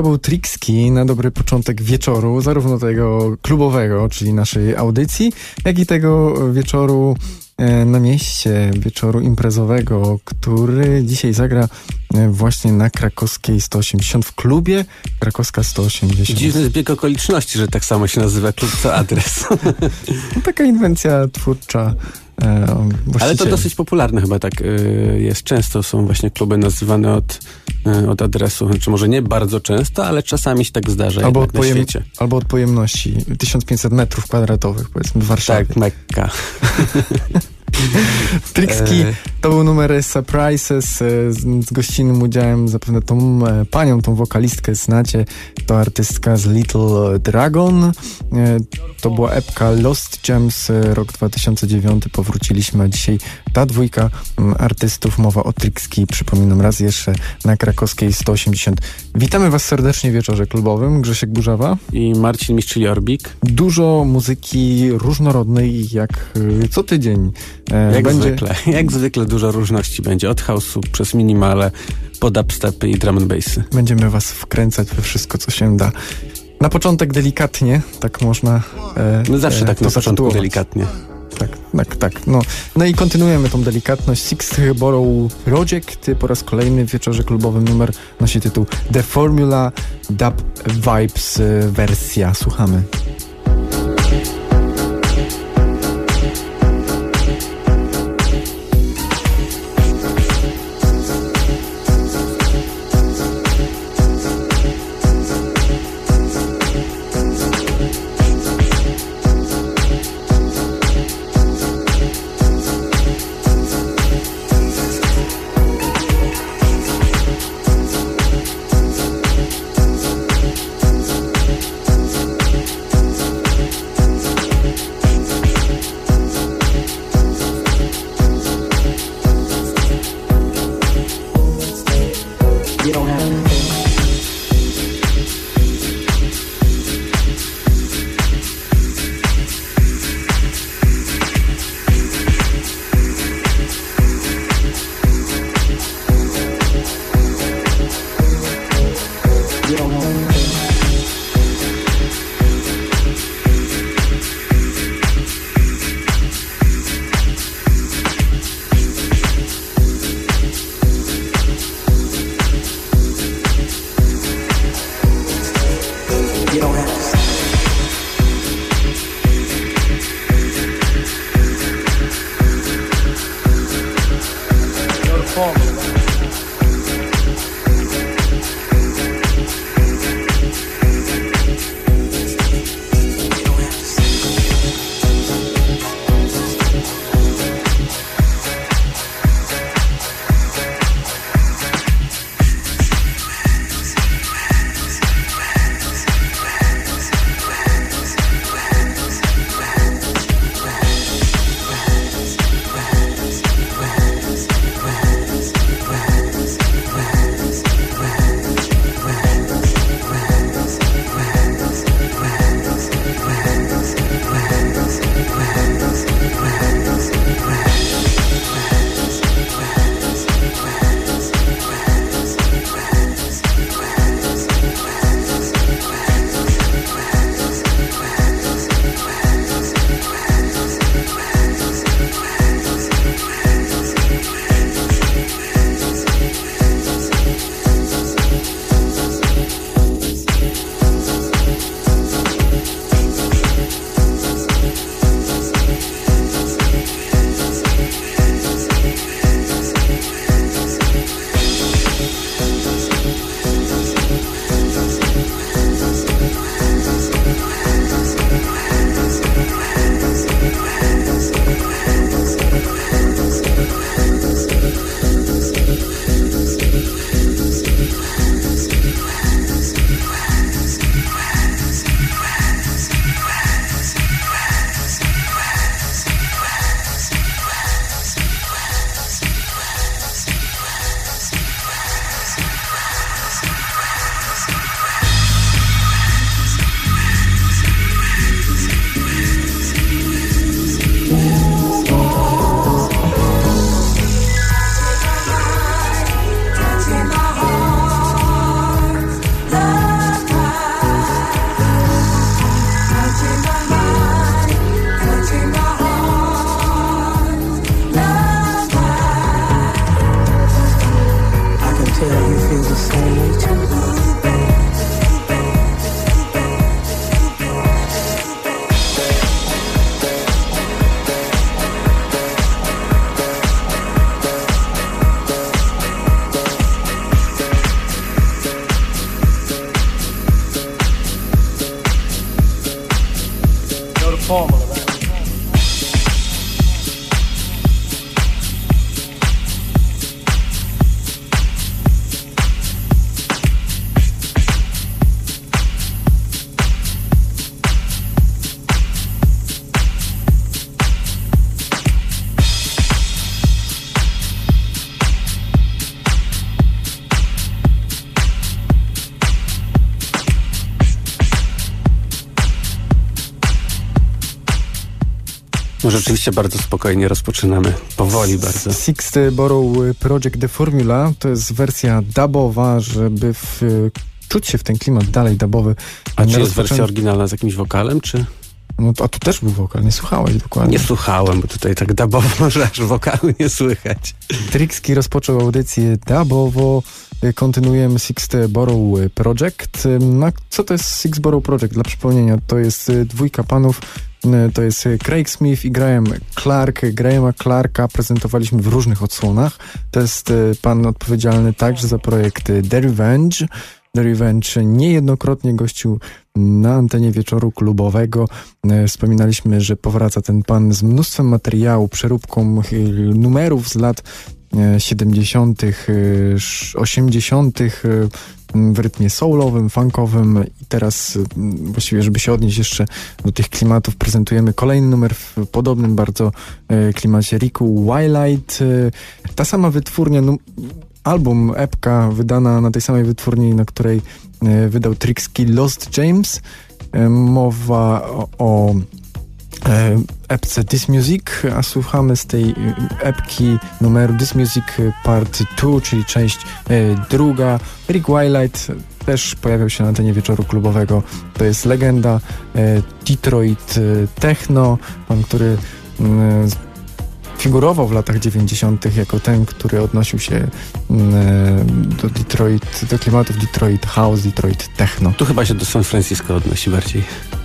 To był Trixki na dobry początek wieczoru, zarówno tego klubowego, czyli naszej audycji, jak i tego wieczoru e, na mieście, wieczoru imprezowego, który dzisiaj zagra e, właśnie na krakowskiej 180 w klubie krakowska 180. Dziwny zbieg okoliczności, że tak samo się nazywa klub co adres. No, taka inwencja twórcza E, Ale to dosyć popularne chyba tak e, jest. Często są właśnie kluby nazywane od, e, od adresu. Znaczy może nie bardzo często, ale czasami się tak zdarza albo od, pojem, albo od pojemności. 1500 metrów kwadratowych powiedzmy w Warszawie. Tak, Mekka. Trixki to był numer Surprises z, z gościnnym udziałem, zapewne tą panią, tą wokalistkę znacie, to artystka z Little Dragon. To była epka Lost Gems, rok 2009, powróciliśmy, a dzisiaj ta dwójka artystów, mowa o Trixki, przypominam raz jeszcze, na krakowskiej 180. Witamy Was serdecznie w wieczorze klubowym, Grzesiek Burzawa i Marcin Mistrzyli-Orbik. Dużo muzyki różnorodnej, jak co tydzień. Jak będzie... zwykle, jak zwykle dużo różności będzie, od house'u przez minimale, pod upstepy i drum and bassy. Będziemy Was wkręcać we wszystko, co się da. Na początek delikatnie, tak można. E, no zawsze e, tak na początku delikatnie. Tak, tak, tak. No, no i kontynuujemy tą delikatność. Sixth Borough Project po raz kolejny w wieczorze klubowym numer nosi tytuł The Formula Dub Vibes e, wersja. Słuchamy. No rzeczywiście bardzo spokojnie rozpoczynamy. Powoli bardzo. Sixth Borough Project The Formula to jest wersja dubowa, żeby w, czuć się w ten klimat dalej dubowy. A czy jest wersja oryginalna z jakimś wokalem, czy... No a tu też był wokal, nie słuchałeś dokładnie. Nie słuchałem, bo tutaj tak dubowo, że aż wokalu nie słychać. Trixki rozpoczął audycję dubowo, kontynuujemy Sixth Borough Project. No, co to jest Sixth Borough Project? Dla przypomnienia, to jest dwójka panów, to jest Craig Smith i Graham Clark. Grahama Clarka prezentowaliśmy w różnych odsłonach. To jest pan odpowiedzialny także za projekt The Revenge, The Revenge niejednokrotnie gościł na antenie wieczoru klubowego. E, wspominaliśmy, że powraca ten pan z mnóstwem materiału, przeróbką numerów z lat 70., 80., w rytmie soulowym, funkowym i teraz właściwie, żeby się odnieść jeszcze do tych klimatów, prezentujemy kolejny numer w podobnym bardzo e, klimacie Riku Wildlight. E, ta sama wytwórnia, album, epka wydana na tej samej wytwórni, na której wydał Trixki Lost James. Mowa o, o epce This Music, a słuchamy z tej epki numeru This Music Part 2, czyli część druga. Rick Wildlight też pojawiał się na antenie wieczoru klubowego. To jest legenda Detroit Techno, pan, który figurował w latach 90. jako ten, który odnosił się mm, e, do Detroit, do klimatów Detroit House, Detroit Techno. Tu chyba się do San Francisco odnosi bardziej.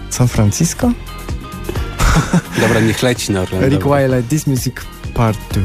San Francisco? Dobra, niech leci na Orlando. Wiley, This Music Part 2.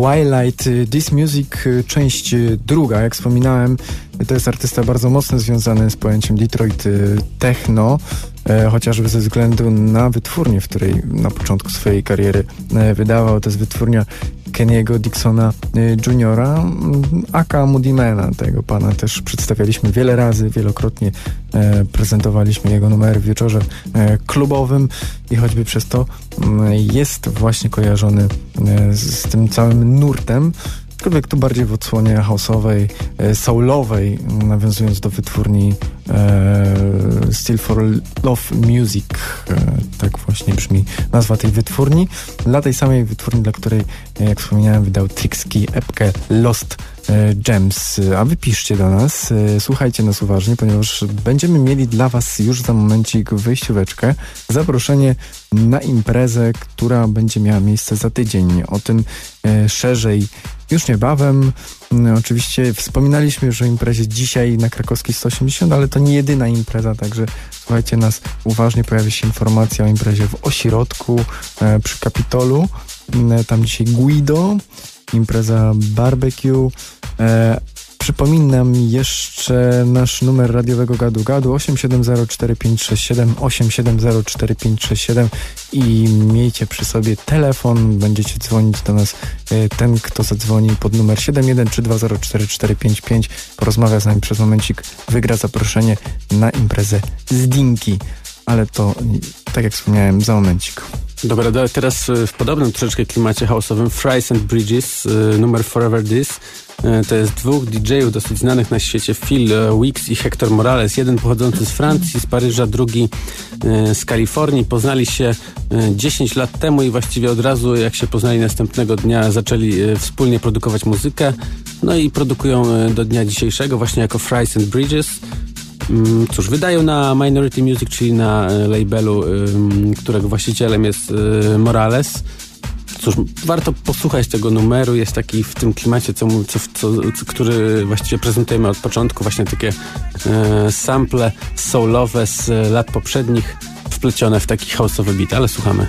Twilight, y, This Music, y, część y, druga. Jak wspominałem, to jest artysta bardzo mocno związany z pojęciem Detroit Techno, e, chociażby ze względu na wytwórnię, w której na początku swojej kariery e, wydawał. To jest wytwórnia Kenny'ego Dixona Juniora, mm, aka Moodymana. Tego pana też przedstawialiśmy wiele razy, wielokrotnie e, prezentowaliśmy jego numery w wieczorze klubowym i choćby przez to mm, jest właśnie kojarzony z tym całym nurtem, aczkolwiek tu bardziej w odsłonie house'owej, e, soulowej, nawiązując do wytwórni e, for Love Music, e, tak właśnie brzmi nazwa tej wytwórni, dla tej samej wytwórni, dla której, jak wspomniałem, wydał Trixki epkę Lost E, Gems. A wypiszcie do nas, e, słuchajcie nas uważnie, ponieważ będziemy mieli dla Was już za momencik wyjścióweczkę, zaproszenie na imprezę, która będzie miała miejsce za tydzień. O tym e, szerzej już niebawem. Oczywiście wspominaliśmy już o imprezie dzisiaj na krakowskiej 180, ale to nie jedyna impreza, także słuchajcie nas uważnie. Pojawi się informacja o imprezie w Ośrodku przy Kapitolu. Tam dzisiaj Guido, impreza barbecue. E, przypominam jeszcze nasz numer radiowego gadu gadu 8704567 8704567 i miejcie przy sobie telefon, będziecie dzwonić do nas e, ten, kto zadzwoni pod numer 713204455 porozmawia z nami przez momencik, wygra zaproszenie na imprezę z Dinki, ale to tak jak wspomniałem za momencik. Dobra, teraz y, w podobnym troszeczkę klimacie house'owym Fries and Bridges, y, numer Forever This. Y, to jest dwóch DJ-ów dosyć znanych na świecie, Phil Weeks i Hector Morales. Jeden pochodzący z Francji, z Paryża, drugi z Kalifornii. Poznali się 10 lat temu i właściwie od razu, jak się poznali następnego dnia, zaczęli wspólnie produkować muzykę. No i produkują do dnia dzisiejszego właśnie jako Fries and Bridges. Mm, cóż, wydają na Minority Music, czyli na e, labelu, którego właścicielem jest e, Morales. Cóż, warto posłuchać tego numeru, jest taki w tym klimacie, co, co, co, który właściwie prezentujemy od początku, właśnie takie e, sample soulowe z lat poprzednich, wplecione w taki houseowy beat, ale słuchamy.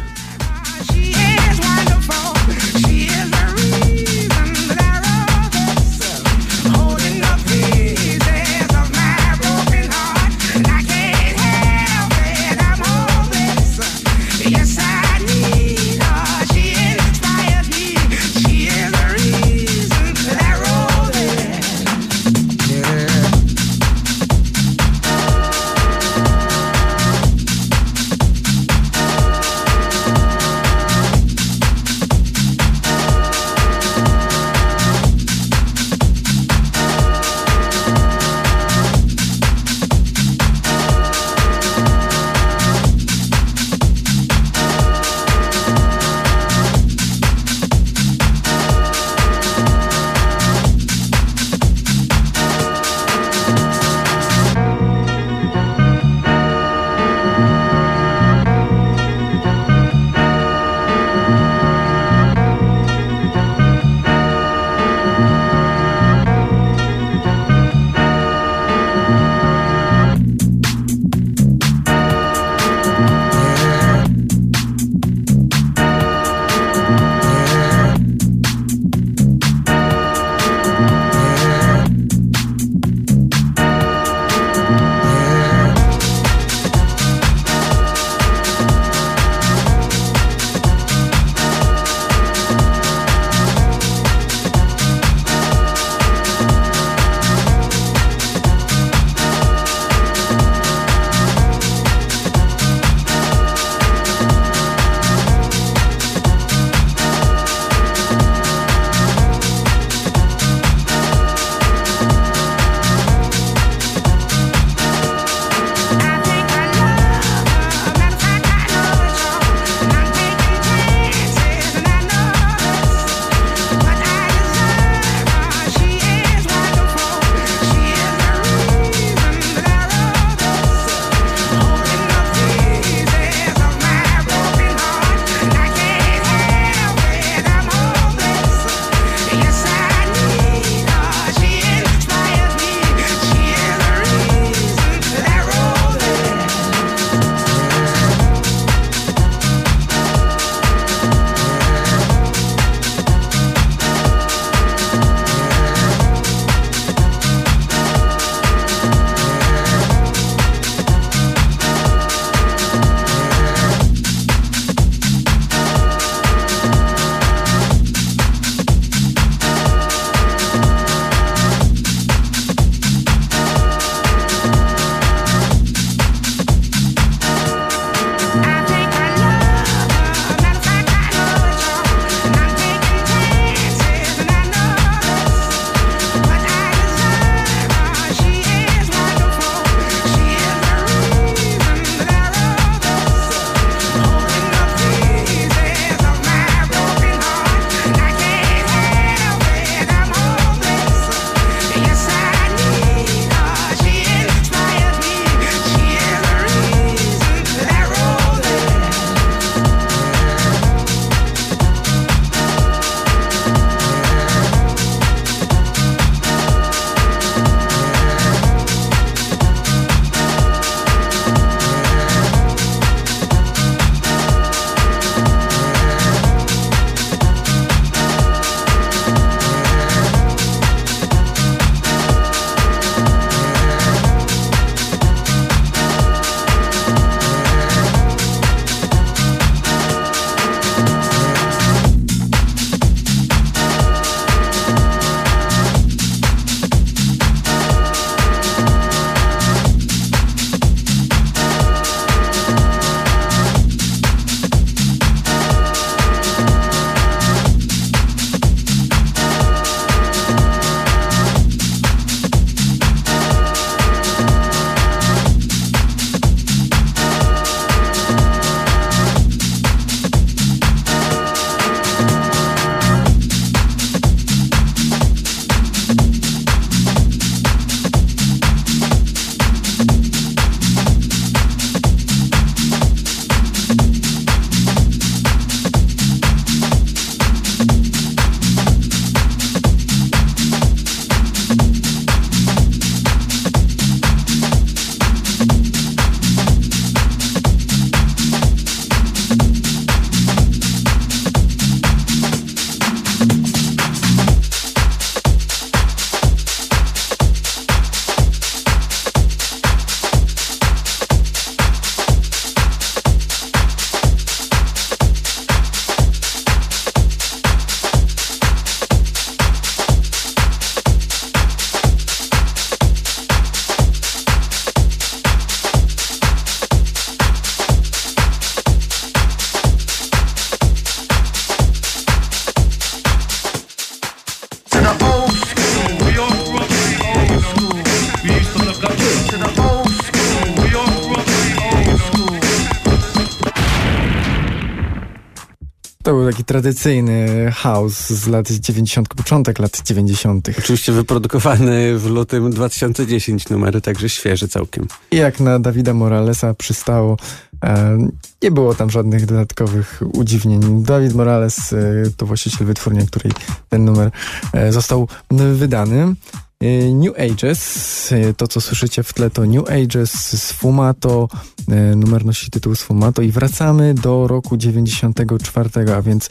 Tradycyjny house z lat 90., początek lat 90. Oczywiście wyprodukowany w lutym 2010 numery, także świeży całkiem. I jak na Dawida Moralesa przystało, e, nie było tam żadnych dodatkowych udziwnień. Dawid Morales e, to właściciel wytwórni, której ten numer e, został wydany. E, New Ages, e, to co słyszycie w tle to New Ages z Fumato, e, numer nosi tytuł z Fumato i wracamy do roku 94, a więc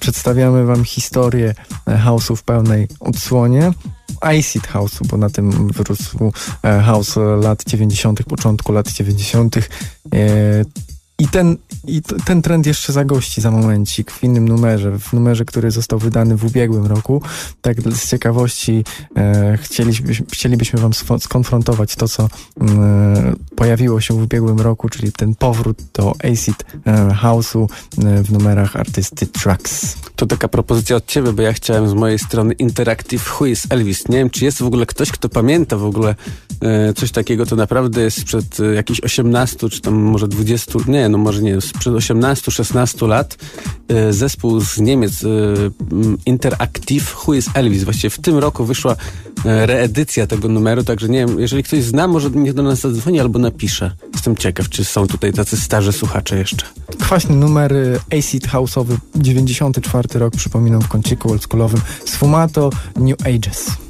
przedstawiamy wam historię house'u w pełnej odsłonie. Acid House'u, bo na tym wyrósł house lat 90., początku lat 90. I ten, I ten trend jeszcze zagości za momencik w innym numerze, w numerze, który został wydany w ubiegłym roku. Tak z ciekawości e, chcielibyśmy, chcielibyśmy wam skonfrontować to, co e, pojawiło się w ubiegłym roku, czyli ten powrót do Acid e, House'u e, w numerach artysty Tracks. To taka propozycja od ciebie, bo ja chciałem z mojej strony Interactive is Elvis. Nie wiem, czy jest w ogóle ktoś, kto pamięta w ogóle e, coś takiego, to naprawdę jest sprzed e, jakichś 18, czy tam może 20, nie, no może nie, sprzed 18-16 lat e, zespół z Niemiec e, Interactive Who is Elvis. Właściwie w tym roku wyszła e, reedycja tego numeru, także nie wiem, jeżeli ktoś zna, może niech do nas zadzwoni albo napisze. Jestem ciekaw, czy są tutaj tacy starzy słuchacze jeszcze. Kwaśny numer Acid House'owy, 94 rok, przypominam w kąciku oldschoolowym. Sfumato New Ages.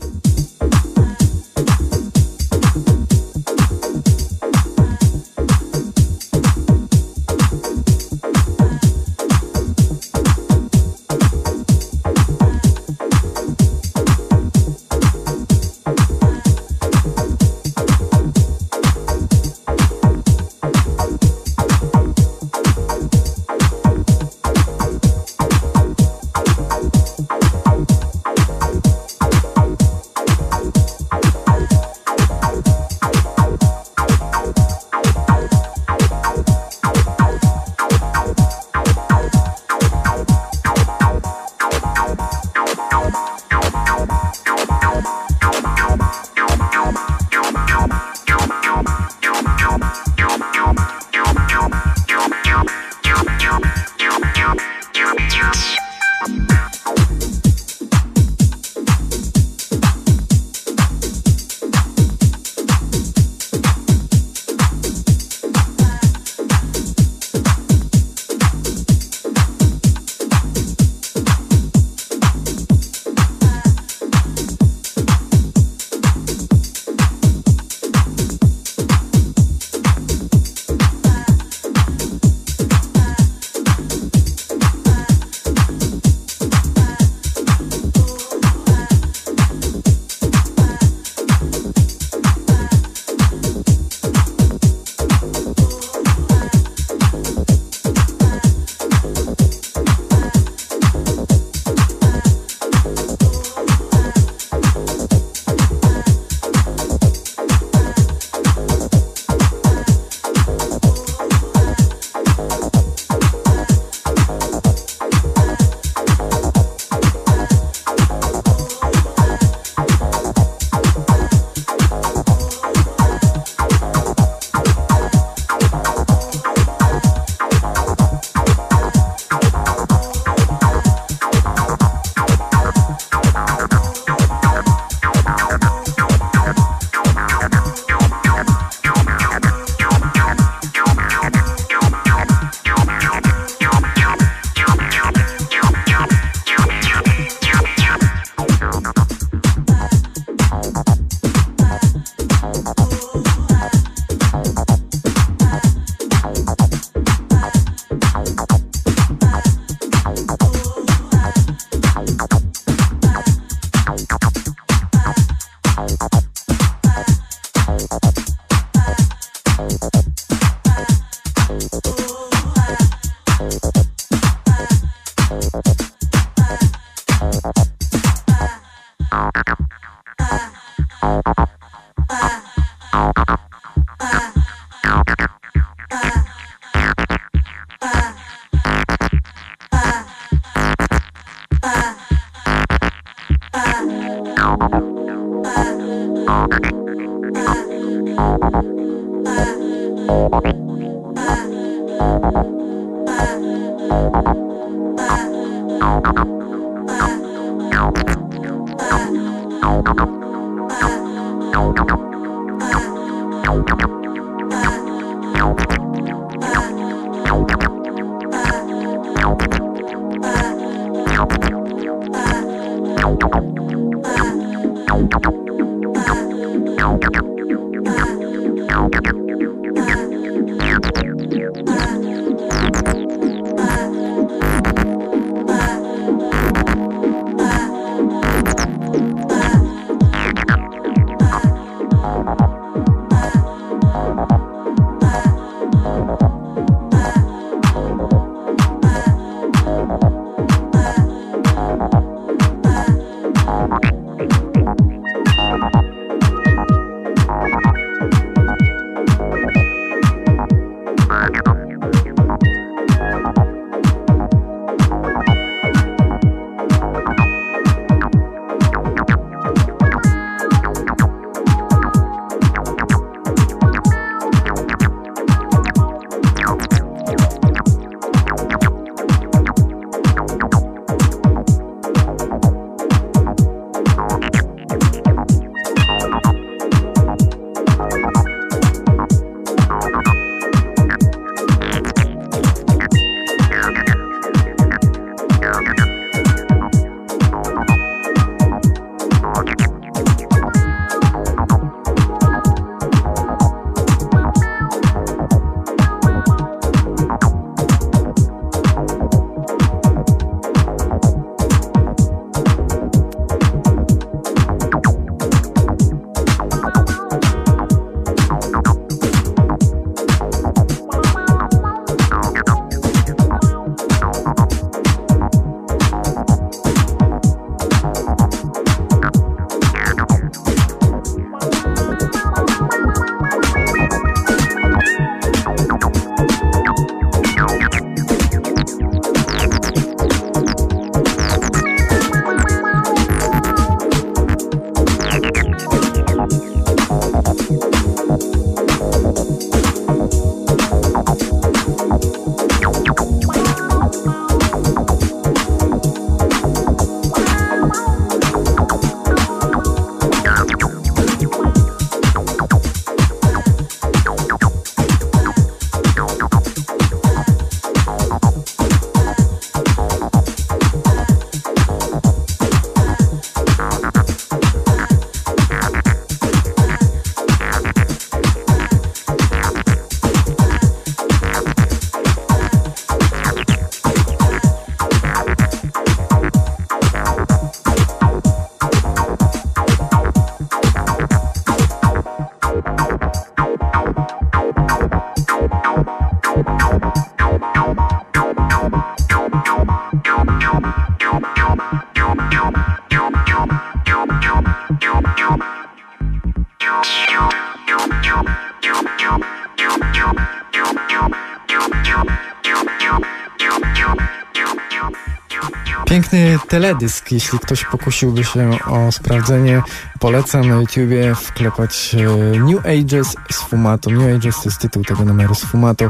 Teledysk, jeśli ktoś pokusiłby się o sprawdzenie, polecam na YouTubie wklepać e, New Ages z Fumato. New Ages to jest tytuł tego numeru z Fumato. E,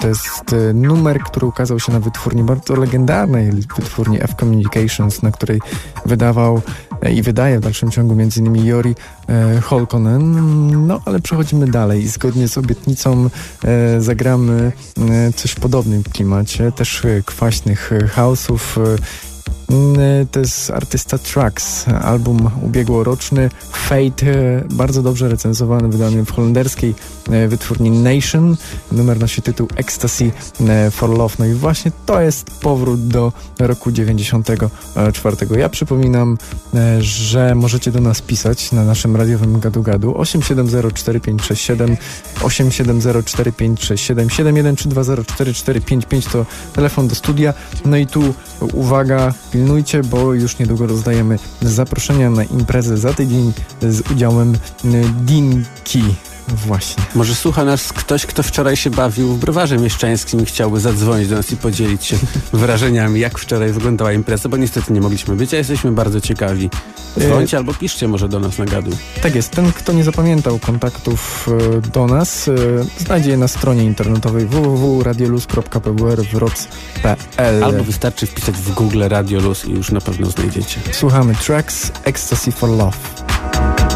to jest e, numer, który ukazał się na wytwórni bardzo legendarnej wytwórni F Communications, na której wydawał i wydaje w dalszym ciągu m.in. Jori Holkonen. No ale przechodzimy dalej. Zgodnie z obietnicą zagramy coś w podobnym klimacie, też kwaśnych house'ów, to jest artysta Trucks, album ubiegłoroczny Fate, bardzo dobrze recenzowany, wydany w holenderskiej e, wytwórni Nation. Numer nosi tytuł Ecstasy for Love. No i właśnie to jest powrót do roku 94. Ja przypominam, że możecie do nas pisać na naszym radiowym gadu-gadu 8704567 8704567 713204455 to telefon do studia. No i tu uwaga, pilnujcie, bo już niedługo rozdajemy zaproszenia na imprezę za tydzień z udziałem Dinki. Właśnie. Może słucha nas ktoś, kto wczoraj się bawił w browarze mieszczańskim i chciałby zadzwonić do nas i podzielić się wrażeniami, jak wczoraj wyglądała impreza, bo niestety nie mogliśmy być, a jesteśmy bardzo ciekawi. Dzwońcie albo piszcie może do nas na gadu. Tak jest. Ten, kto nie zapamiętał kontaktów e, do nas, e, znajdzie je na stronie internetowej www.radioluz.pbr.pl Albo wystarczy wpisać w Google Radio Luz i już na pewno znajdziecie. Słuchamy tracks Ecstasy for Love.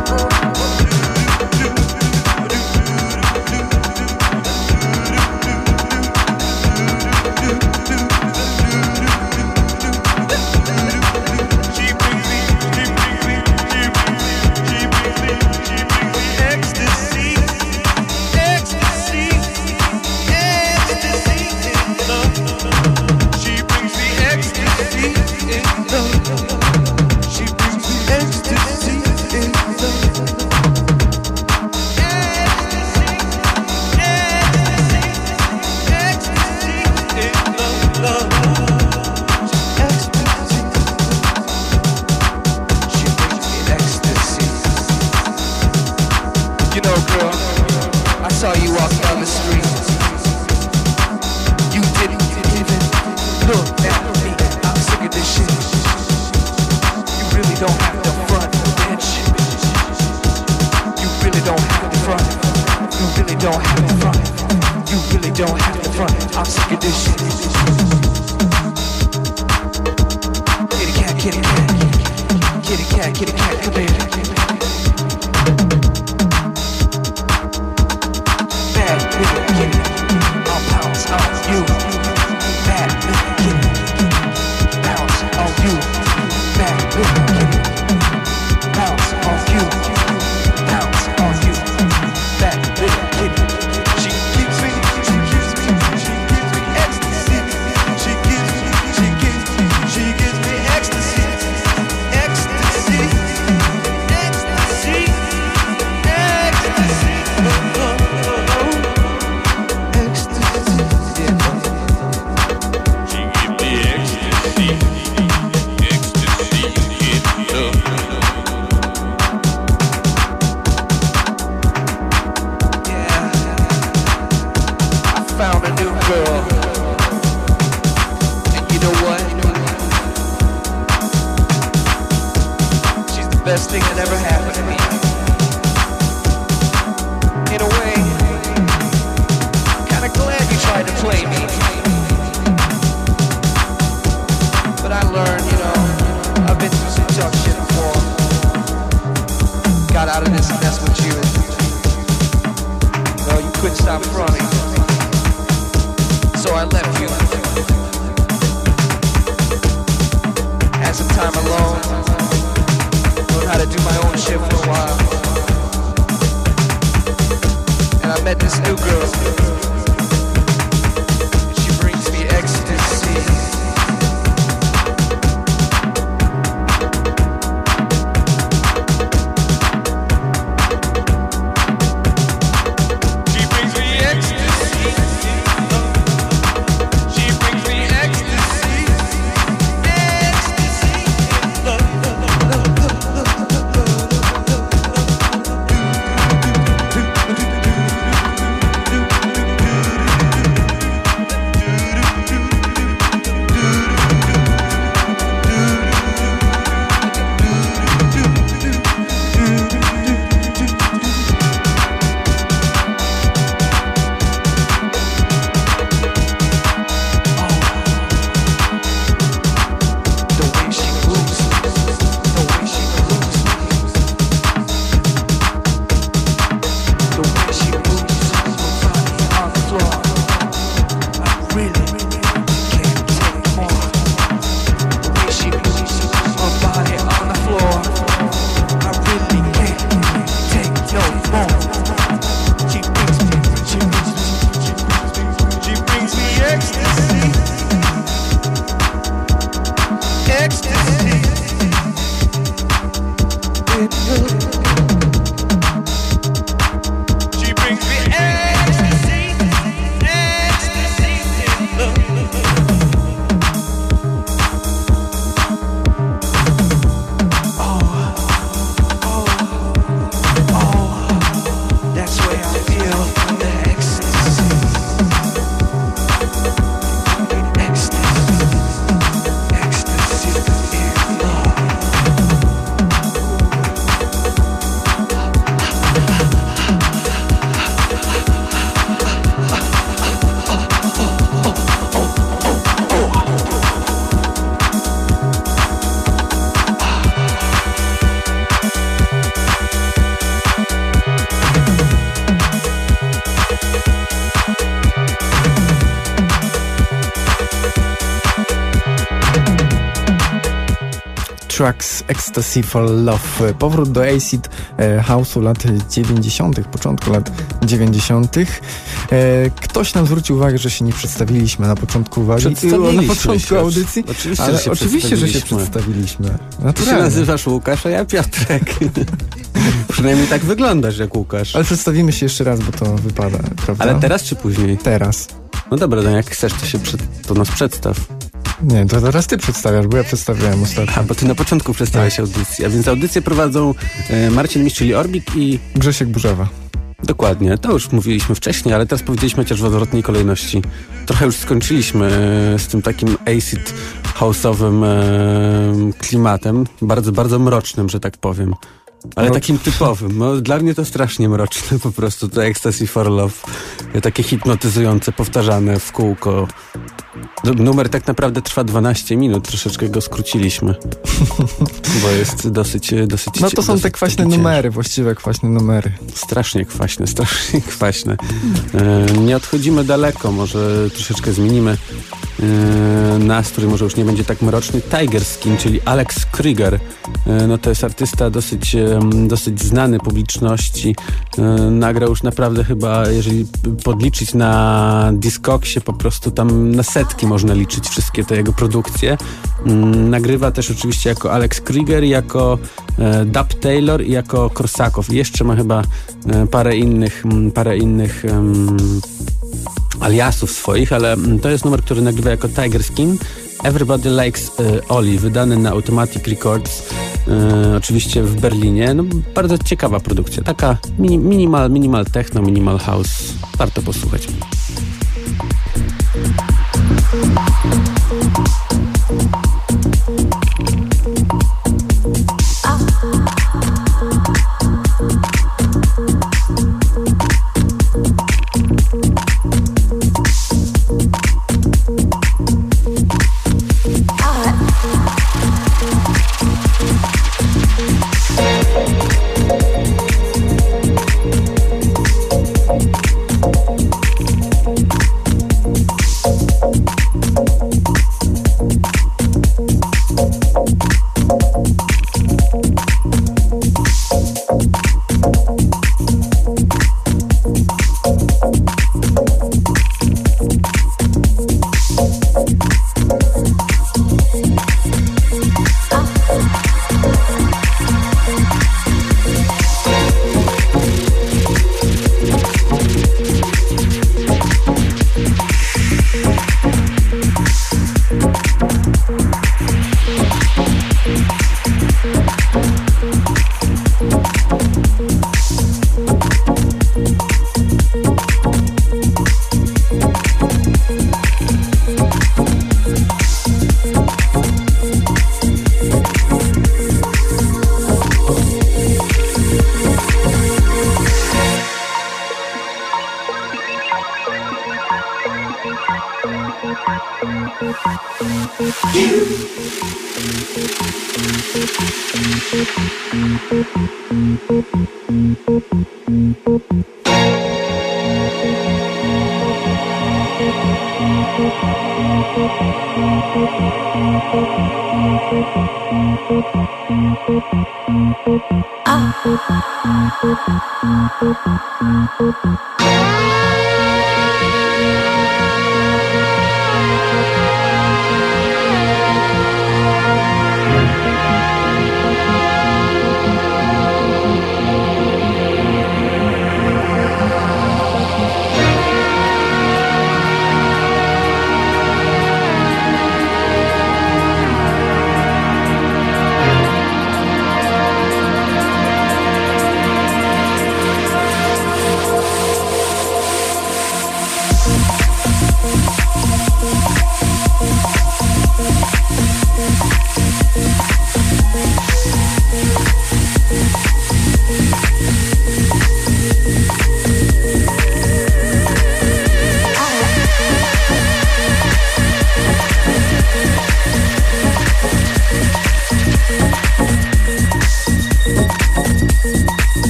my own shit for a while. And I met this new girl. Tracks Ecstasy for Love. Powrót do acid e, house'u lat 90., początku lat 90. E, ktoś nam zwrócił uwagę, że się nie przedstawiliśmy na początku uwagi, na początku audycji. Oczywiście, ale że się oczywiście, że się przedstawiliśmy. przedstawiliśmy. Ty się nazywasz Łukasz, a ja Piotrek. Przynajmniej tak wyglądasz jak Łukasz. Ale przedstawimy się jeszcze raz, bo to wypada, prawda? Ale teraz czy później? Teraz. No dobra, no jak chcesz, to się przed, to nas przedstaw. Nie, to teraz ty przedstawiasz, bo ja przedstawiałem ostatnio. A, bo ty na początku przedstawiałeś audycję, a więc audycję prowadzą e, Marcin Misz, czyli Orbik i Grzesiek Burzawa. Dokładnie, to już mówiliśmy wcześniej, ale teraz powiedzieliśmy chociaż w odwrotnej kolejności. Trochę już skończyliśmy e, z tym takim acid house'owym e, klimatem, bardzo, bardzo mrocznym, że tak powiem. Ale Mrocz- takim typowym. No, dla mnie to strasznie mroczne po prostu, to Ecstasy for Love. E, Takie hipnotyzujące, powtarzane w kółko. Numer tak naprawdę trwa 12 minut, troszeczkę go skróciliśmy. Bo jest dosyć, dosyć No to są te kwaśne numery, właściwe kwaśne numery. Strasznie kwaśne, strasznie kwaśne. E, nie odchodzimy daleko, może troszeczkę zmienimy e, nastrój, może już nie będzie tak mroczny. Tiger Skin, czyli Alex Krieger. E, no to jest artysta dosyć, dosyć znany publiczności. E, nagrał już naprawdę chyba, jeżeli podliczyć na Discogsie, po prostu tam na setki można liczyć wszystkie te jego produkcje. Mm, Nagrywa też oczywiście jako Alex Krieger, jako e, Dub Taylor i jako Korsakow. Jeszcze ma chyba e, parę innych, mm, parę innych em, aliasów swoich, ale mm, to jest numer, który nagrywa jako Tiger Skin. Everybody Likes Oli, wydany na Automatic Records, e, oczywiście w Berlinie. No, bardzo ciekawa produkcja, taka mini, minimal, minimal techno, minimal house. Warto posłuchać.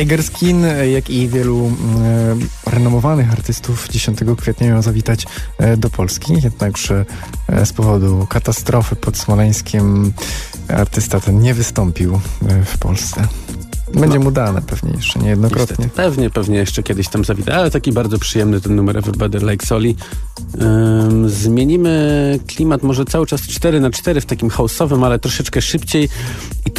Tiger Skin, jak i wielu e, renomowanych artystów 10 kwietnia miał zawitać e, do Polski, jednakże e, z powodu katastrofy pod Smoleńskiem artysta ten nie wystąpił e, w Polsce. Będzie no. mu dane pewnie jeszcze niejednokrotnie. Niestety. Pewnie, pewnie jeszcze kiedyś tam zawita, ale taki bardzo przyjemny ten numer Everybody Like Soli. Um, zmienimy klimat może cały czas 4 na 4 w takim house'owym, ale troszeczkę szybciej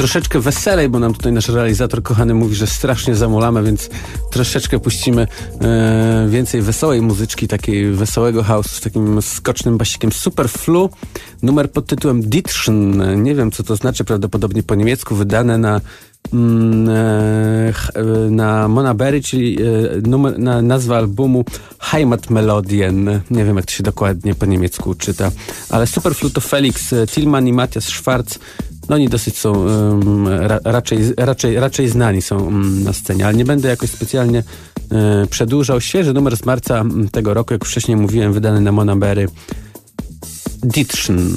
troszeczkę weselej, bo nam tutaj nasz realizator kochany mówi, że strasznie zamulamy, więc troszeczkę puścimy e, więcej wesołej muzyczki, takiej wesołego house z takim skocznym basikiem Superflu. Numer pod tytułem Ditschen. Nie wiem, co to znaczy, prawdopodobnie po niemiecku, wydane na Mm, e, na Monaberry, czyli e, numer, na nazwa albumu Heimatmelodien. Nie wiem, jak to się dokładnie po niemiecku czyta, ale Superfluto Felix e, Tillman i Matthias Schwarz no oni dosyć są um, ra, raczej, raczej, raczej znani są um, na scenie, ale nie będę jakoś specjalnie um, przedłużał. Świeży numer z marca tego roku, jak wcześniej mówiłem, wydany na Monaberry Ditschen.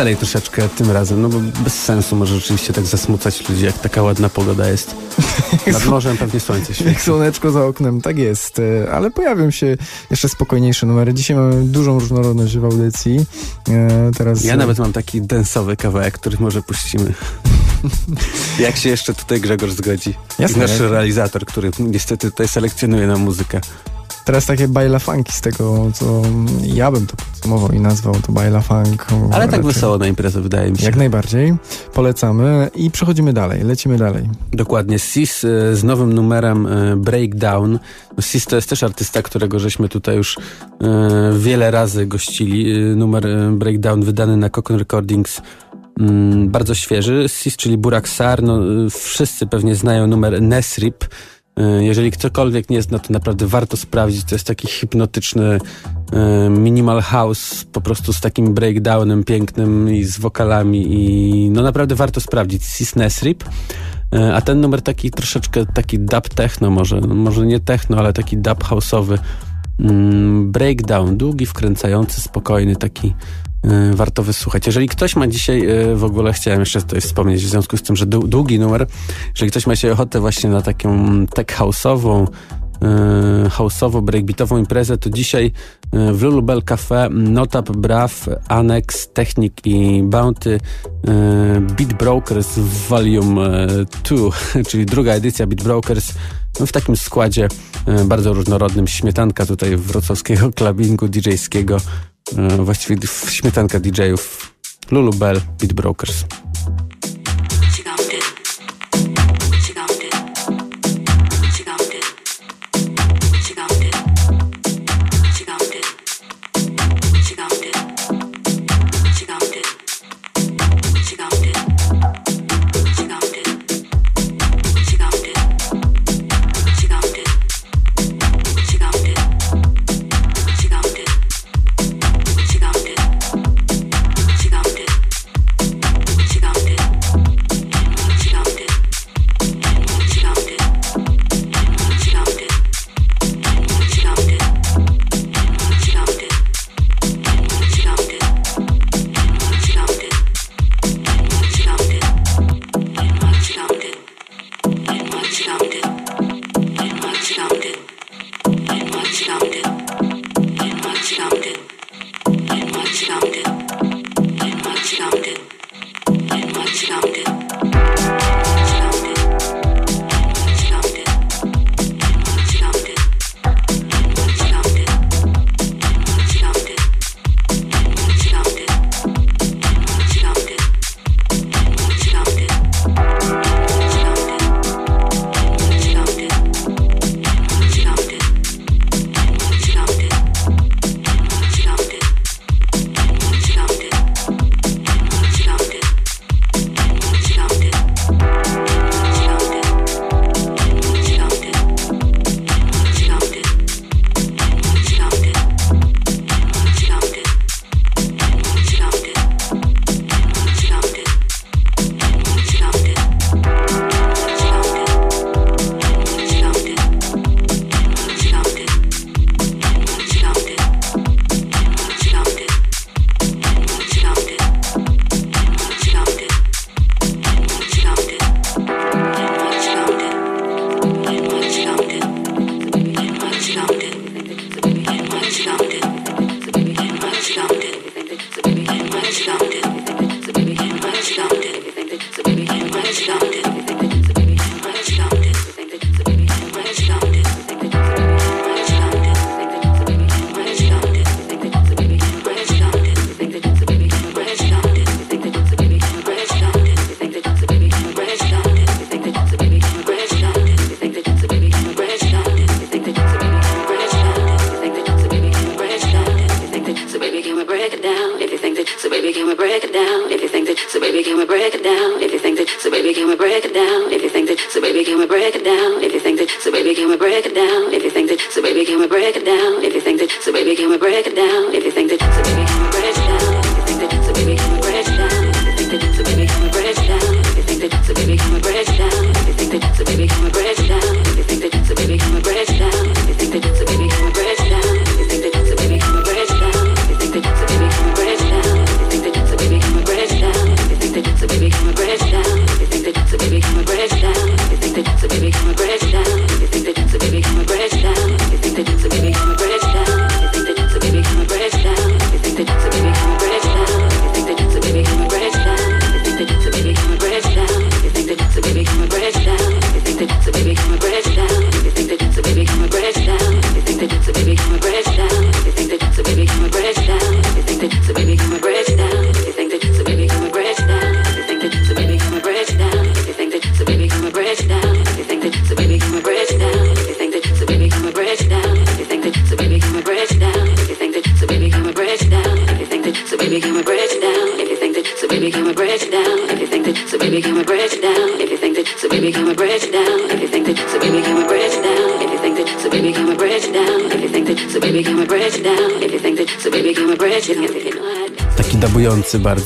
Weselej troszeczkę tym razem, no bo bez sensu może rzeczywiście tak zasmucać ludzi, jak taka ładna pogoda jest. Nad morzem pewnie słońce świeci. Jak słoneczko za oknem, tak jest. E, ale pojawią się jeszcze spokojniejsze numery. Dzisiaj mamy dużą różnorodność w audycji. E, teraz... Ja nawet mam taki densowy kawałek, który może puścimy. jak się jeszcze tutaj Grzegorz zgodzi. Jasne, nasz jak- realizator, który niestety tutaj selekcjonuje nam muzykę. Teraz takie baila funky z tego, co ja bym to podsumował i nazwał to baila funk. Ale tak wesoło na imprezę wydaje mi się. Jak najbardziej. Polecamy i przechodzimy dalej, lecimy dalej. Dokładnie. Sis e, z nowym numerem e, Breakdown. Sis to jest też artysta, którego żeśmy tutaj już e, wiele razy gościli. Numer Breakdown wydany na Cocoon Recordings. Mm, bardzo świeży. Sis, czyli Burak Sar. No, wszyscy pewnie znają numer Nesrip. E, Jeżeli ktokolwiek nie zna, to naprawdę warto sprawdzić. To jest taki hipnotyczny e, minimal house, po prostu z takim breakdownem pięknym i z wokalami i no naprawdę warto sprawdzić. Sis Nesrip. E, A ten numer taki troszeczkę taki dub techno może, może nie techno, ale taki dub house'owy. Mm, breakdown, długi, wkręcający, spokojny, taki warto wysłuchać. Jeżeli ktoś ma dzisiaj, e, w ogóle chciałem jeszcze tutaj wspomnieć, w związku z tym, że dłu- długi numer, jeżeli ktoś ma dzisiaj ochotę właśnie na taką tech house'ową, e, house'owo, breakbeatową imprezę, to dzisiaj w Lulubel Cafe Notab, Brav, Annex, Technic i Bounty Beat Brokers Volume 2, czyli druga edycja Beat Brokers no, w takim składzie bardzo różnorodnym. Śmietanka tutaj wrocławskiego clubbingu DJ-skiego, E, właściwie śmietanka DJ-ów Lulu Bell, Beat Brokers.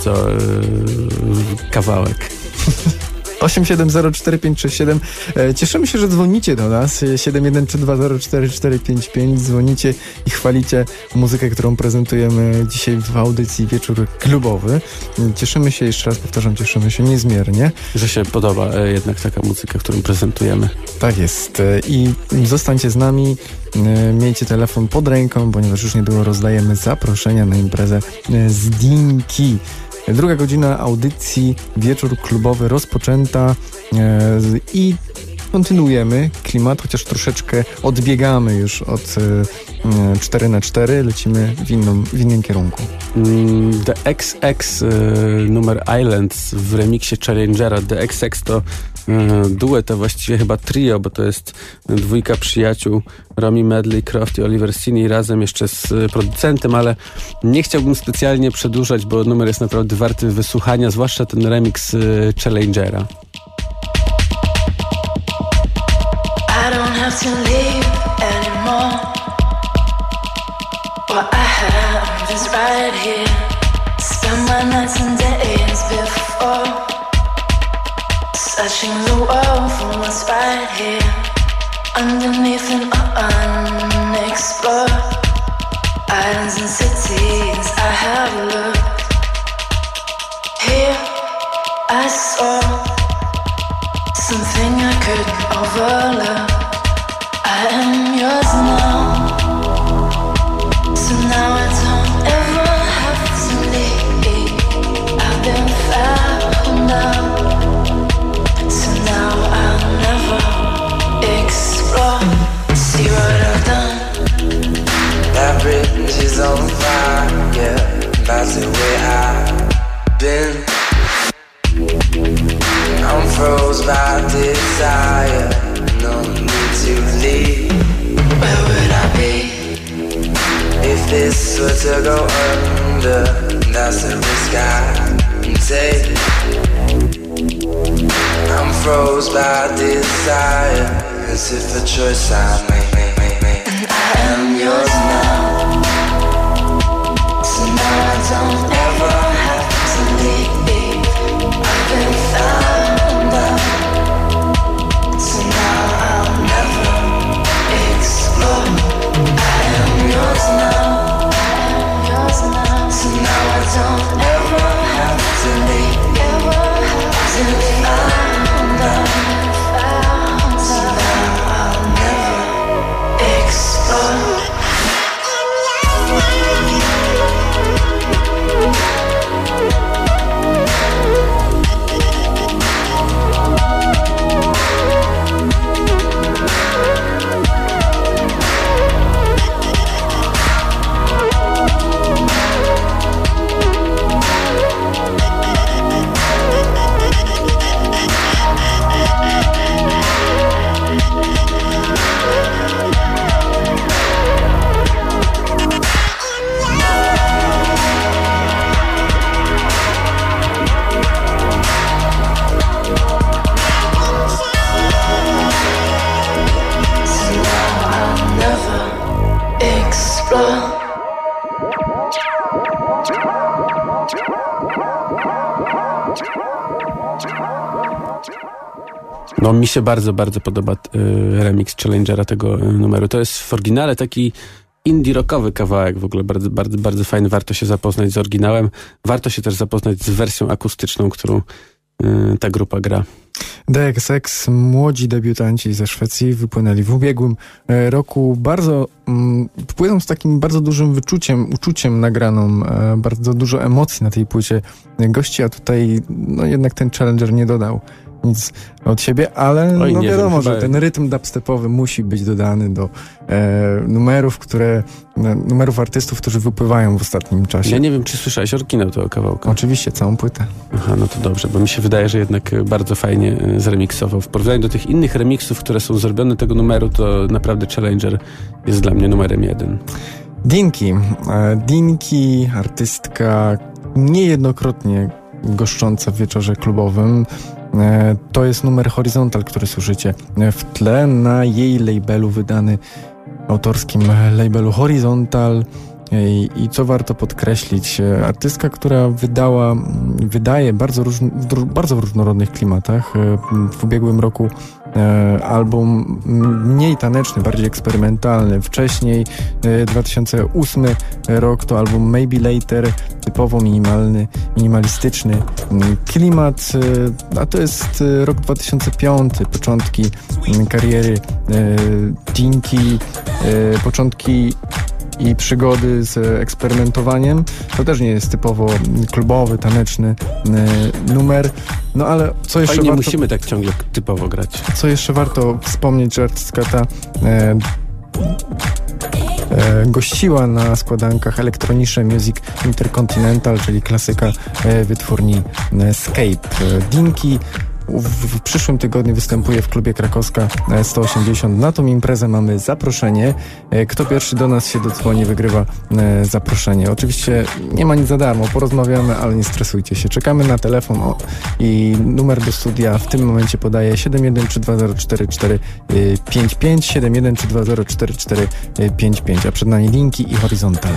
Bardzo yy, kawałek. 8704567. E, Cieszymy się, że dzwonicie do nas. E, 713204455. Dzwonicie i chwalicie muzykę, którą prezentujemy dzisiaj w audycji Wieczór Klubowy. E, Cieszymy się, jeszcze raz powtarzam, cieszymy się niezmiernie. Że się podoba e, jednak taka muzyka, którą prezentujemy. Tak jest. E, I zostańcie z nami. E, Miejcie telefon pod ręką, ponieważ już niedługo rozdajemy zaproszenia na imprezę e, z Dinki. Druga godzina audycji Wieczór Klubowy rozpoczęta e, i kontynuujemy klimat, chociaż troszeczkę odbiegamy już od e, 4 na 4 lecimy w, inną, w innym kierunku. Mm, The XX y, numer Islands w remiksie Challengera. The XX to duet, a właściwie chyba trio, bo to jest dwójka przyjaciół Romy Medley, Croft i Oliver Sini razem jeszcze z producentem, ale nie chciałbym specjalnie przedłużać, bo numer jest naprawdę warty wysłuchania, zwłaszcza ten remix y, Challengera. I don't have to leave anymore. What I have is right here. Spend my nights and days before searching the world for what's right here. Underneath an unexplored islands and cities, I have looked. Here I saw something I couldn't overlook. I am yours now. Is on fire, yeah. That's the way I've been. I'm froze by desire. No need to leave. Where would I be? If this were to go under, that's the risk I take. I'm froze by desire. As if a choice I make. I am yours now. So now I don't No mi się bardzo, bardzo podoba y, remix Challengera tego y, numeru. To jest w oryginale taki indie rockowy kawałek w ogóle, bardzo, bardzo, bardzo fajny. Warto się zapoznać z oryginałem. Warto się też zapoznać z wersją akustyczną, którą y, ta grupa gra. DXX, młodzi debiutanci ze Szwecji, wypłynęli w ubiegłym e, roku bardzo, mm, płyną z takim bardzo dużym wyczuciem, uczuciem nagraną, e, bardzo dużo emocji na tej płycie gości, a tutaj no jednak ten Challenger nie dodał nic od siebie, ale Oj, no wiem, wiadomo, chyba- że ten rytm dubstepowy musi być dodany do e, numerów, które, e, numerów artystów, którzy wypływają w ostatnim czasie. Ja nie wiem, czy słyszałeś oryginał tego kawałka. Oczywiście, całą płytę. Aha, no to dobrze, bo mi się wydaje, że jednak y, bardzo fajnie y, zremiksował. W porównaniu do tych innych remiksów, które są zrobione tego numeru, to naprawdę Challenger jest dla mnie numerem jeden. Dinki. E, Dinki, artystka niejednokrotnie goszcząca w wieczorze klubowym. E, To jest numer Horizontal, który słyszycie w tle na jej labelu wydany autorskim labelu Horizontal. E, I, I co warto podkreślić, e, artystka, która wydała, mm, wydaje bardzo, różn, w bardzo różnorodnych klimatach. E, W ubiegłym roku e, album mniej taneczny, bardziej eksperymentalny. Wcześniej e, 2008 rok to album Maybe Later, typowo minimalny, minimalistyczny mm, klimat, e, a to jest e, rok 2005, początki kariery e, Dinki, e, początki i przygody z eksperymentowaniem. To też nie jest typowo klubowy, taneczny e, numer. No ale co jeszcze Oj, nie warto musimy tak ciągle typowo grać. co jeszcze warto wspomnieć, że artystka ta e, e, gościła na składankach Electronicze Music Intercontinental, czyli klasyka e, wytwórni e, Scape. E, Dinki w, w przyszłym tygodniu występuje w klubie Krakowska e, 180. Na tą imprezę mamy zaproszenie. E, Kto pierwszy do nas się dodzwoni, wygrywa e, zaproszenie. Oczywiście nie ma nic za darmo, porozmawiamy, ale nie stresujcie się. Czekamy na telefon o, i numer do studia w tym momencie podaje 713204455 713204455, a przed nami linki i horyzontal.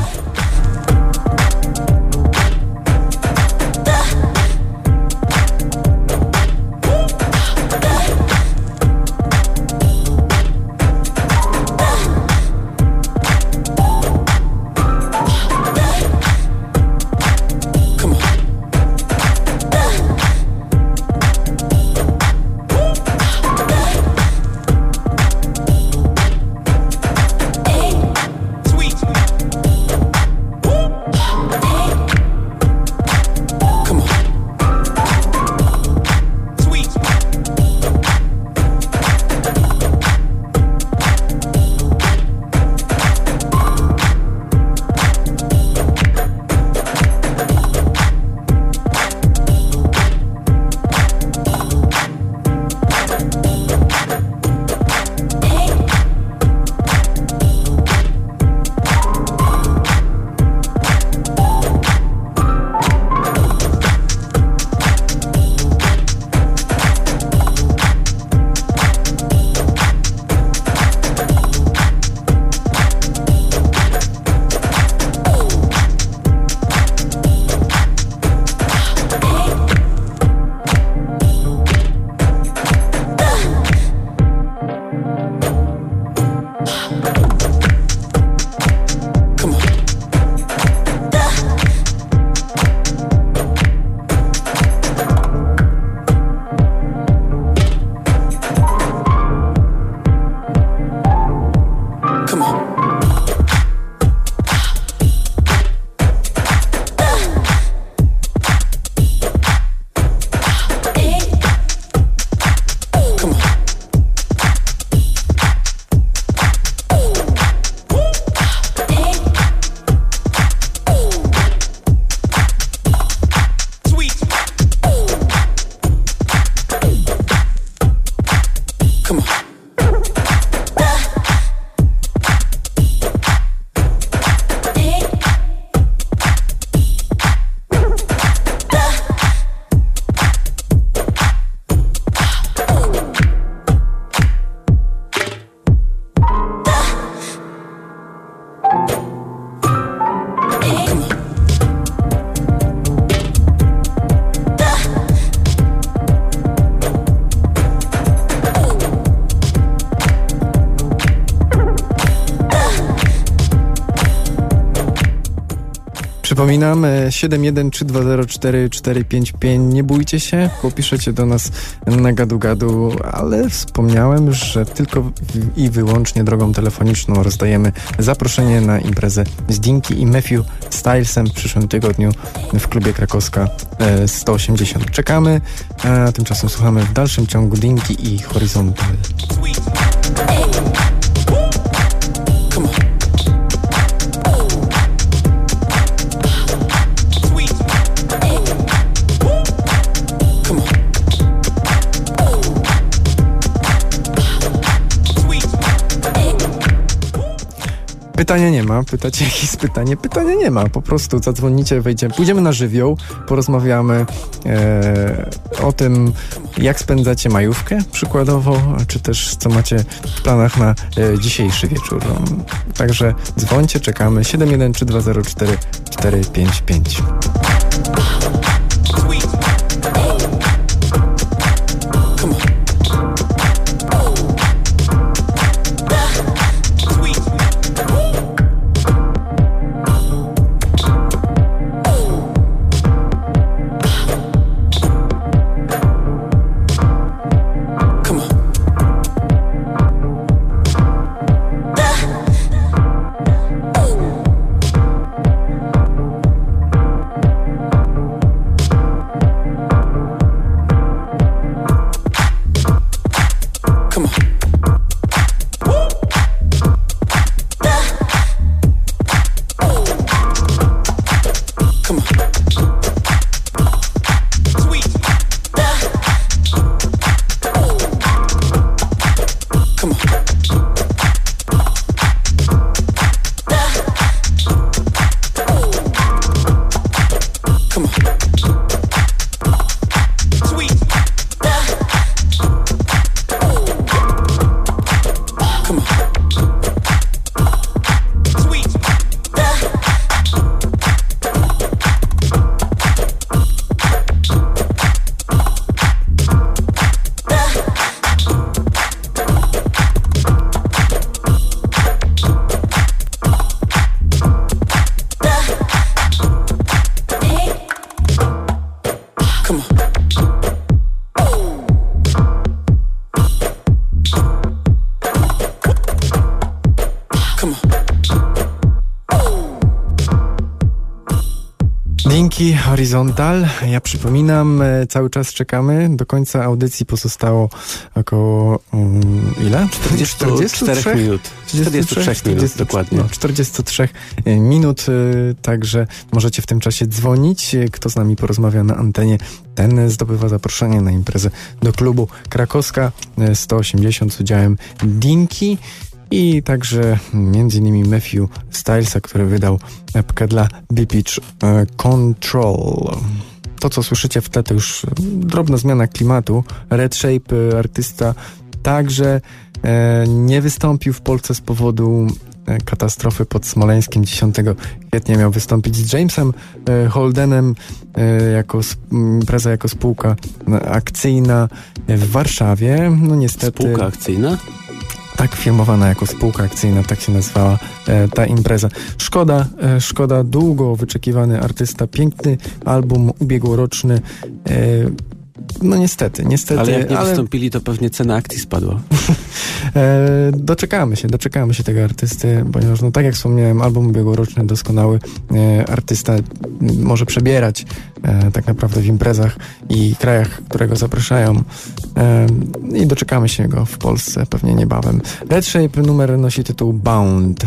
Przypominam, e, 713204455. Nie bójcie się, bo piszecie do nas na gadu gadu, ale wspomniałem, że tylko i wyłącznie drogą telefoniczną rozdajemy zaproszenie na imprezę z Dinki i Matthew Stylesem w przyszłym tygodniu w klubie Krakowska e, 180. Czekamy, a tymczasem słuchamy w dalszym ciągu Dinki i Horizontal. Pytania nie ma. Pytacie, jakie jest pytanie? Pytania nie ma. Po prostu zadzwonicie, wejdziemy, pójdziemy na żywioł, porozmawiamy e, o tym, jak spędzacie majówkę przykładowo, czy też co macie w planach na e, dzisiejszy wieczór. Także dzwońcie, czekamy. 713204455. Horizontal. Ja przypominam, e, cały czas czekamy. Do końca audycji pozostało około um, ile? 44 minut. 43 minut, dokładnie. No, 43 minut, e, także możecie w tym czasie dzwonić. E, Kto z nami porozmawia na antenie, ten zdobywa zaproszenie na imprezę do klubu Krakowska e, 180 z udziałem Dinki. I także innymi Matthew Stylesa, który wydał epkę dla B-Pitch e, Control. To, co słyszycie w tle, to już drobna zmiana klimatu. Red Shape, e, artysta, także e, nie wystąpił w Polsce z powodu katastrofy pod Smoleńskiem 10 kwietnia miał wystąpić z Jamesem Holdenem jako sp- impreza jako spółka akcyjna w Warszawie. No niestety Spółka akcyjna? Tak firmowana jako spółka akcyjna, tak się nazywała e, ta impreza. Szkoda, e, szkoda, długo wyczekiwany artysta, piękny album ubiegłoroczny. E, no niestety, niestety, Ale jak nie ale wystąpili, to pewnie cena akcji spadła. e, doczekamy się, doczekamy się tego artysty, ponieważ no tak jak wspomniałem, album ubiegłoroczny, doskonały e, artysta może przebierać e, tak naprawdę w imprezach i krajach, które go zapraszają e, i doczekamy się go w Polsce pewnie niebawem. Red Shape numer nosi tytuł Bound.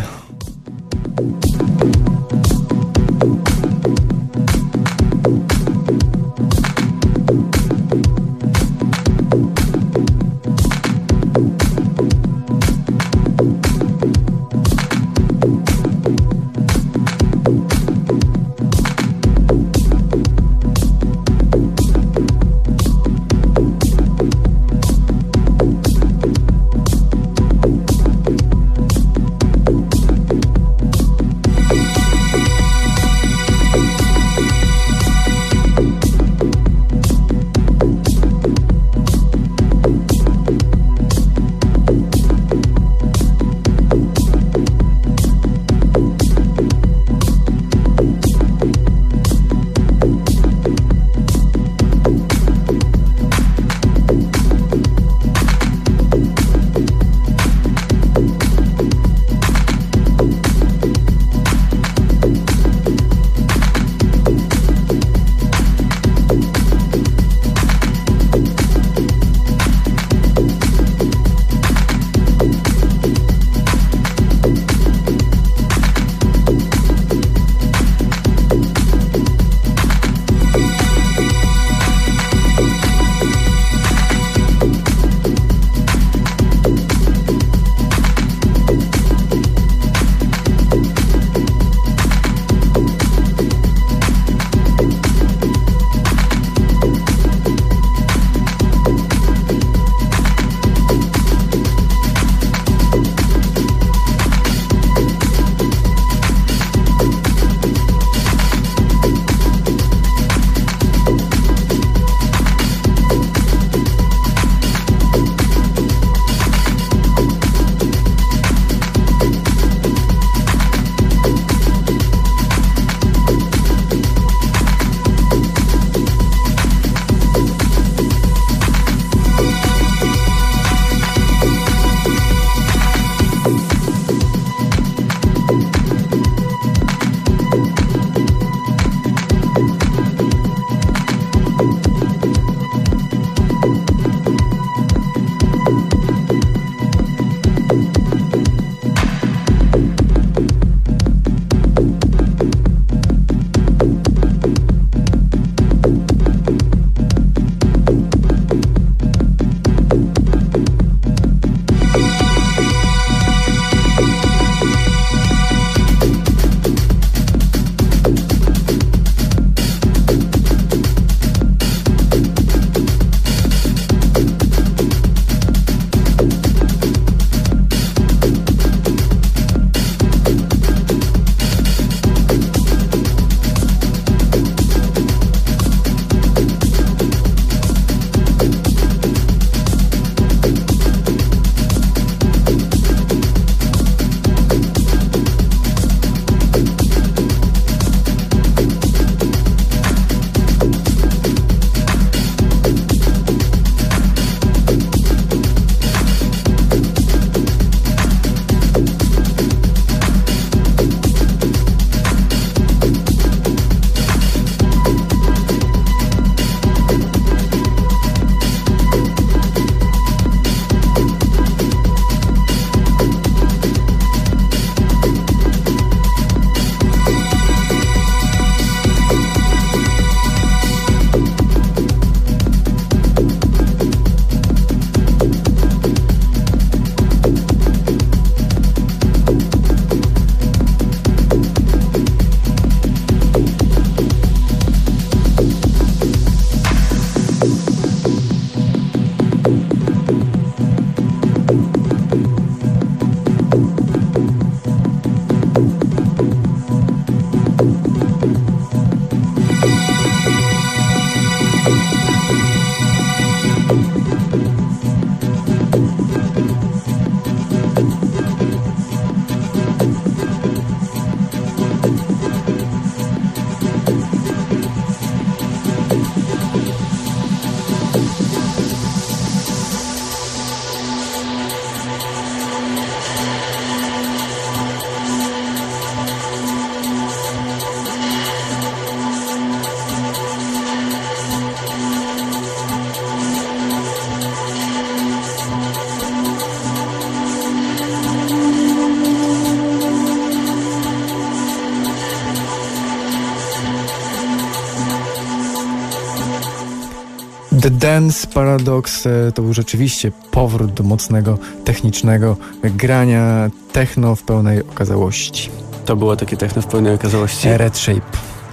Dance Paradox e, to był rzeczywiście powrót do mocnego, technicznego grania techno w pełnej okazałości. To było takie techno w pełnej okazałości. Red Shape.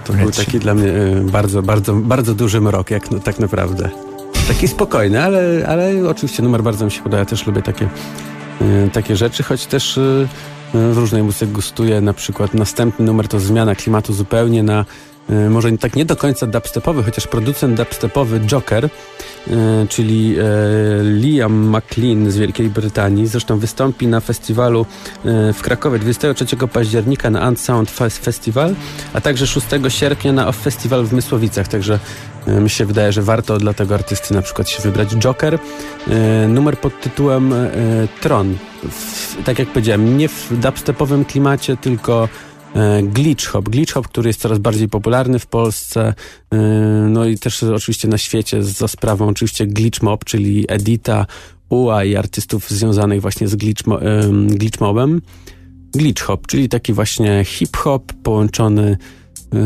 To był Red taki Shape. dla mnie y, bardzo, bardzo, bardzo duży mrok, jak no, tak naprawdę. Taki spokojny, ale, ale oczywiście numer bardzo mi się podoba. Ja też lubię takie, y, takie rzeczy, choć też w różnej muzyce gustuję. Na przykład następny numer to zmiana klimatu zupełnie na może tak nie do końca dubstepowy, chociaż producent dubstepowy Joker, czyli e, Liam McLean z Wielkiej Brytanii. Zresztą wystąpi na festiwalu y, w Krakowie 23 października na Ant Sound Fest Festival, a także 6 sierpnia na Off Festival w Mysłowicach. Także mi się wydaje, że warto dla tego artysty na przykład się wybrać. Joker, numer pod tytułem Tron. Tak jak powiedziałem, nie w dubstepowym klimacie, tylko e, glitch hop. Glitch hop, który jest coraz bardziej popularny w Polsce, e, no i też oczywiście na świecie za sprawą oczywiście glitch mob, czyli Edita, UA i artystów związanych właśnie z glitch, glitch mobem. Glitch hop, czyli taki właśnie hip-hop połączony e,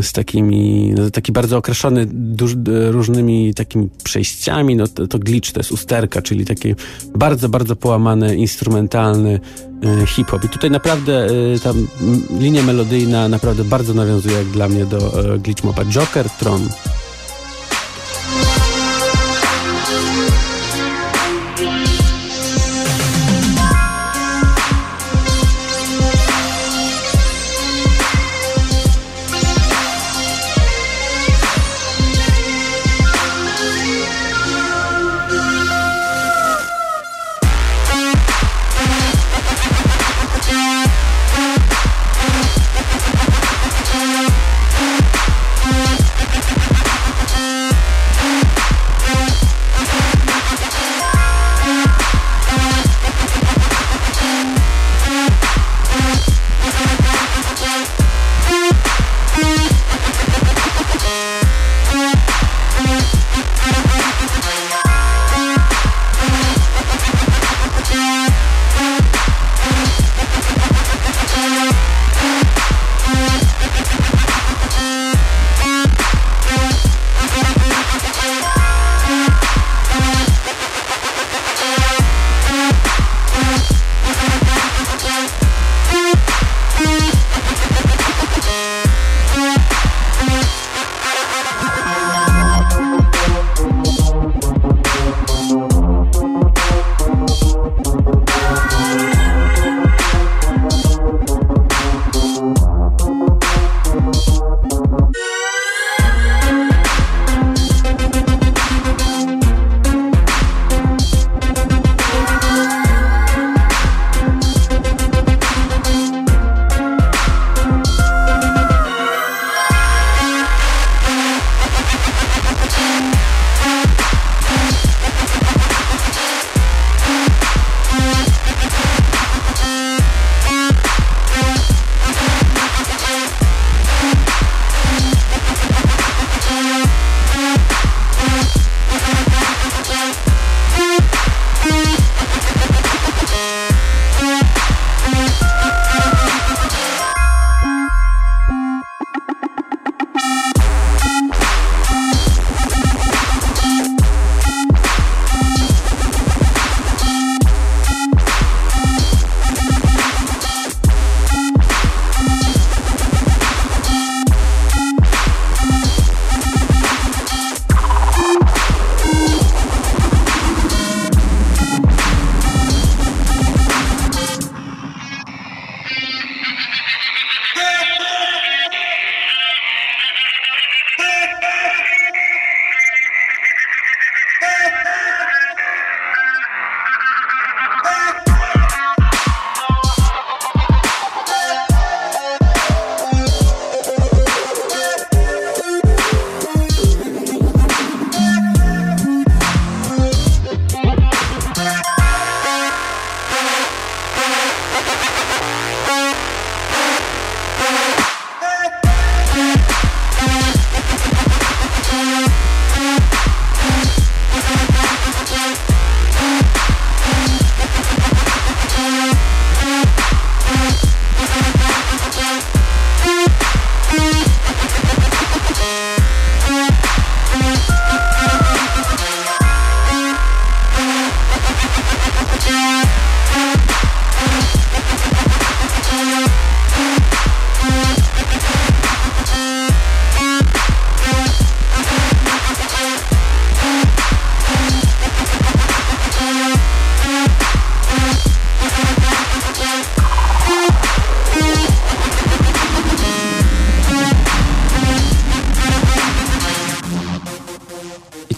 z takimi, no, taki bardzo określony duż, różnymi takimi przejściami, no to, to glitch to jest usterka, czyli taki bardzo, bardzo połamany, instrumentalny e, hip-hop. I tutaj naprawdę e, ta linia melodyjna naprawdę bardzo nawiązuje jak dla mnie do e, glitch moba. Joker, Tron.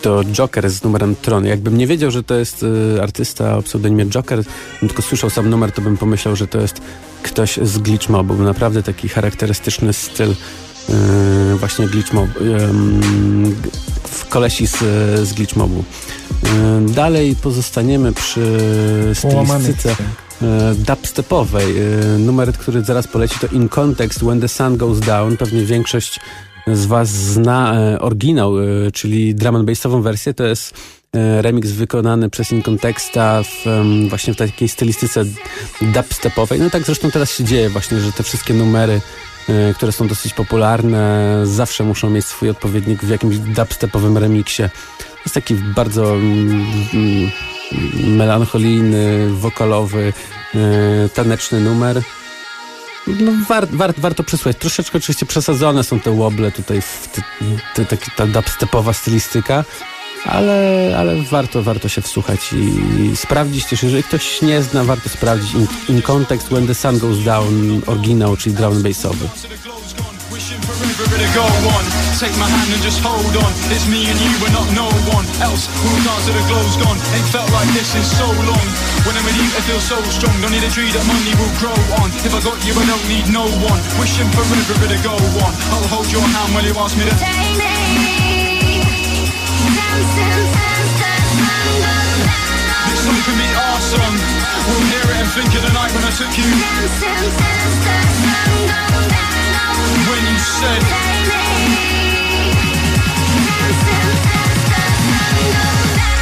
To Joker z numerem Tron. Jakbym nie wiedział, że to jest y, artysta o pseudonimie Joker, tylko słyszał sam numer, to bym pomyślał, że to jest ktoś z Glitch Mobu. Był naprawdę taki charakterystyczny styl y, właśnie Glitch Mob. g- w kolesi z, z Glitch Mobu. Y, dalej pozostaniemy przy stylistyce e, dubstepowej. E, numer, który zaraz poleci to In Context When the Sun Goes Down. Pewnie większość z Was zna e, oryginał, e, czyli drum and bassową wersję. To jest e, remix wykonany przez In Contexta w, właśnie w takiej stylistyce dubstepowej. No tak zresztą teraz się dzieje właśnie, że te wszystkie numery które są dosyć popularne, zawsze muszą mieć swój odpowiednik w jakimś dubstepowym remiksie. Jest taki bardzo mm, mm, melancholijny, wokalowy, taneczny numer. No, war, war, warto przesłuchać. Troszeczkę oczywiście przesadzone są te woble tutaj, te, te, takie, ta dubstepowa stylistyka, ale, ale warto, warto się wsłuchać i, i sprawdzić też, jeżeli ktoś nie zna, warto sprawdzić in, in Context When the Sun Goes Down, oryginał, czyli drum bassowy. Wishing forever to go on. Take my hand and just hold on. It's me and you, we're not no one else. We'll dance till the glow's gone. Ain't felt like this in so long. When I'm with you, I feel so strong. Don't need a tree that money will grow on. If I got you, I don't need no one. Wishing forever to go on. I'll hold your hand while you ask me to. Take me dancing since the sun goes down. This song can be our song. We'll hear it and think of the night when I took you. Dancing since the sun goes down. When you said. Take me dancing since the sun goes down.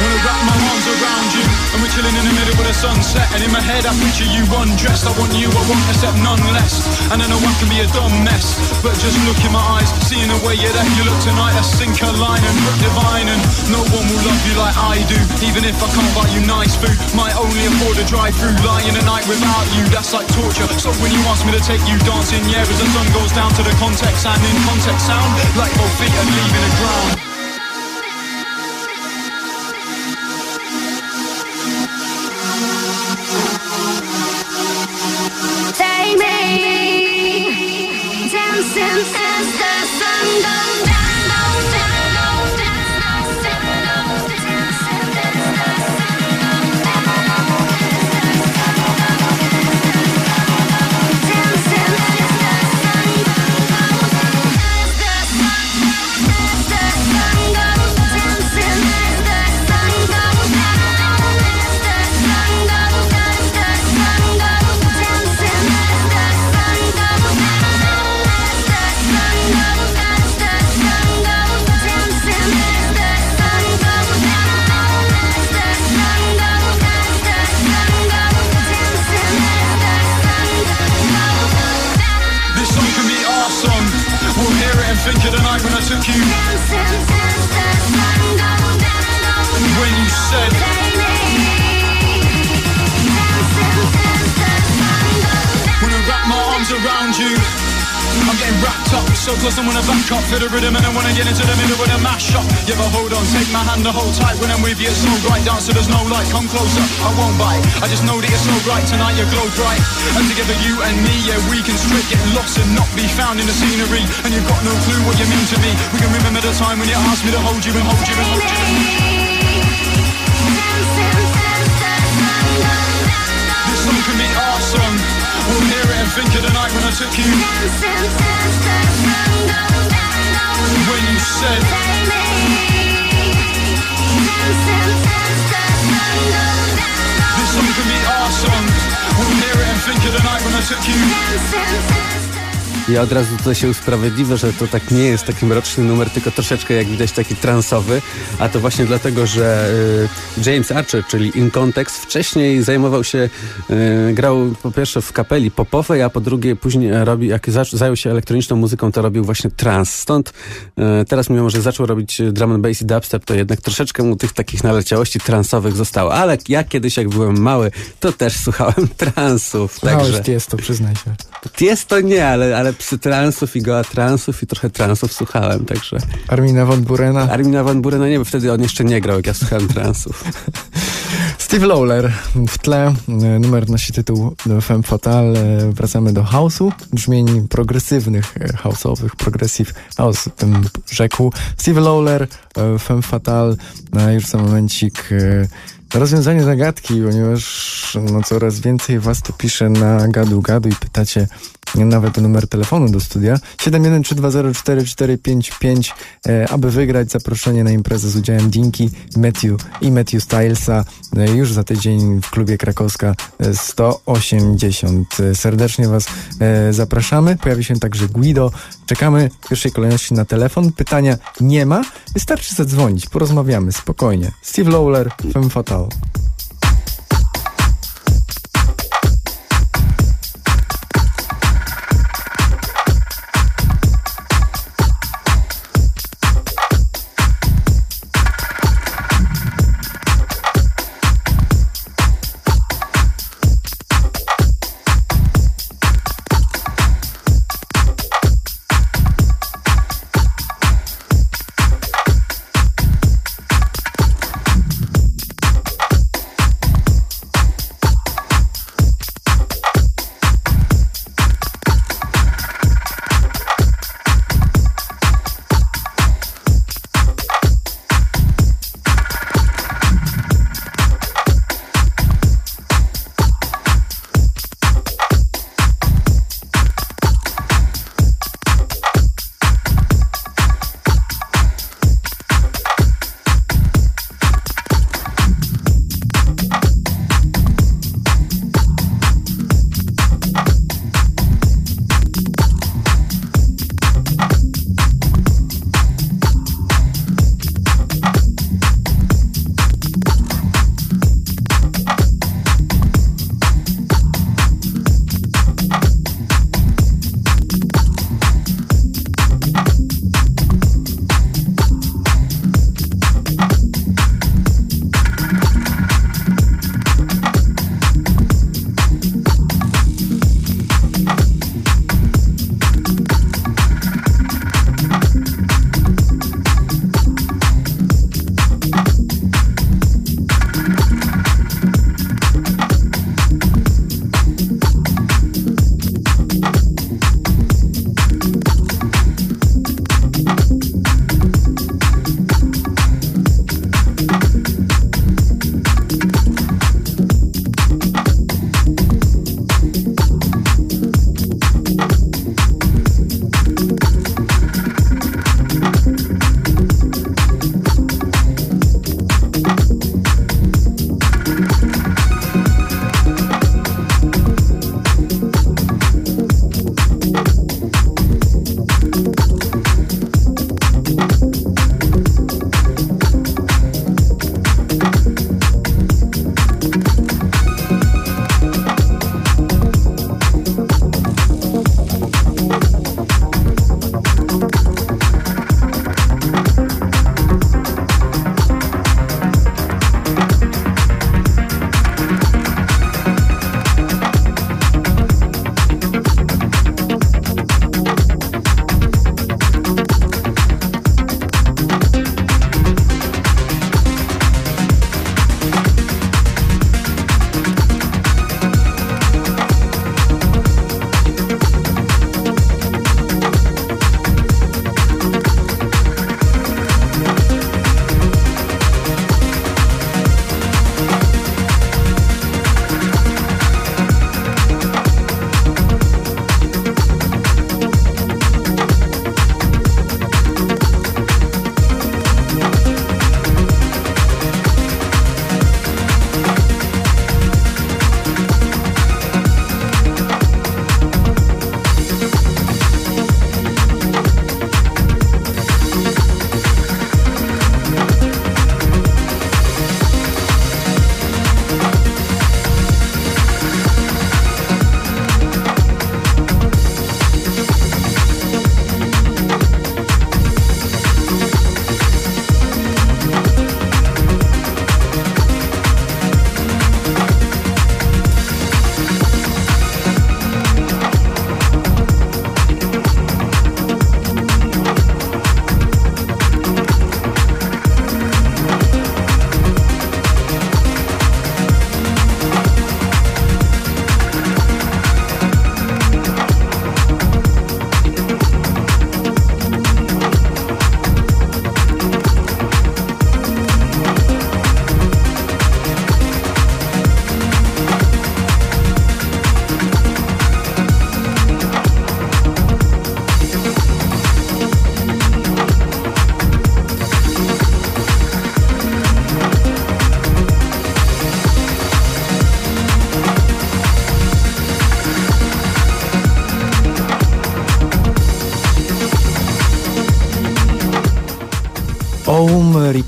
Wanna wrap my arms around you. And we're chilling in the middle of the sunset And in my head I picture you undressed. I want you, I want accept none less. And I know I can be a dumb mess But just look in my eyes Seeing the way you that you look tonight I sink a line and look divine And no one will love you like I do Even if I can't buy you nice food. Might only afford a drive through Lying a night without you. That's like torture. So when you ask me to take you dancing Yeah, as the sun goes down to the context And in context sound Like both feet are leaving the ground dancing since the sun goes. So close I wanna back up Feel the rhythm and I wanna get into the middle with a mash up. Yeah but hold on, take my hand to hold tight When I'm with you. It's so bright, dance so there's no light. Come closer, I won't bite. I just know that you're so bright, tonight you glow bright. And together you and me, yeah we can straight get lost And not be found in the scenery. And you've got no clue what you mean to me. We can remember the time when you asked me to hold you and hold you and hold you This song can be our We'll hear it and think of the night when I took you? When you said This song can be our song. We'll hear it and think of the night when I took you Ja od razu tutaj się usprawiedliwię, że to tak nie jest taki mroczny numer, tylko troszeczkę jak widać taki transowy, a to właśnie dlatego, że y, James Archer, czyli In Context, wcześniej zajmował się, y, grał po pierwsze w kapeli popowej, a po drugie później robi, jak zac- zajął się elektroniczną muzyką, to robił właśnie trans. Stąd y, teraz mimo, że zaczął robić drum and bass i dubstep, to jednak troszeczkę mu tych takich naleciałości transowych zostało. Ale ja kiedyś, jak byłem mały, to też słuchałem transów. Słuchałeś Także... jest to, przyznaj się. Jest to nie, ale, ale psy transów i goa transów i trochę transów słuchałem, także Armina von Burena. Armina Van Burena nie, bo wtedy on jeszcze nie grał, jak ja słuchałem transów. Steve Lawler w tle, e, numer nosi tytuł Femme Fatale. Wracamy do house'u, brzmień progresywnych, e, house'owych, progressive house bym rzekł. Steve Lawler, e, Femme Fatale, no, już za momencik rozwiązanie zagadki, ponieważ no, coraz więcej was tu pisze na gadu gadu i pytacie nawet numer telefonu do studia 713204455 e, aby wygrać zaproszenie na imprezę z udziałem Dinki, Matthew i Matthew Stylesa e, już za tydzień w klubie Krakowska e, 180. E, Serdecznie was e, zapraszamy. Pojawi się także Guido. Czekamy w pierwszej kolejności na telefon. Pytania nie ma. Wystarczy zadzwonić, porozmawiamy spokojnie. Steve Lawler, Femme Fatale.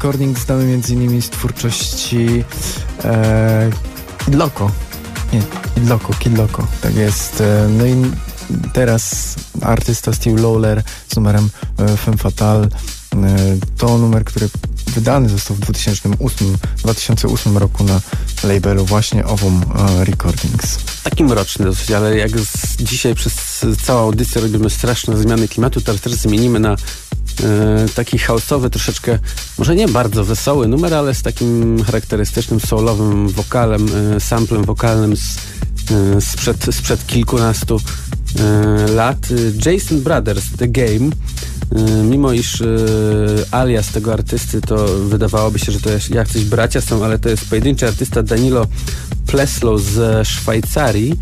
Recording znamy m.in. z twórczości e, Kid Loco. Nie, Kid Loco, Kid Loco. Tak jest. E, no i teraz artysta Steve Lawler z numerem e, Femme Fatale. E, to numer, który wydany został w 2008, 2008 roku na labelu właśnie Ovum e, Recordings. Taki mroczny dosyć, ale jak dzisiaj przez całą audycję robimy straszne zmiany klimatu, teraz też zmienimy na taki house'owy, troszeczkę, może nie bardzo wesoły numer, ale z takim charakterystycznym soulowym wokalem, e, samplem wokalnym z, e, sprzed, sprzed kilkunastu e, lat. E, Jason Brothers, The Game. E, Mimo iż e, alias tego artysty to wydawałoby się, że to jak coś bracia są, ale to jest pojedynczy artysta Danilo Pleslow ze Szwajcarii.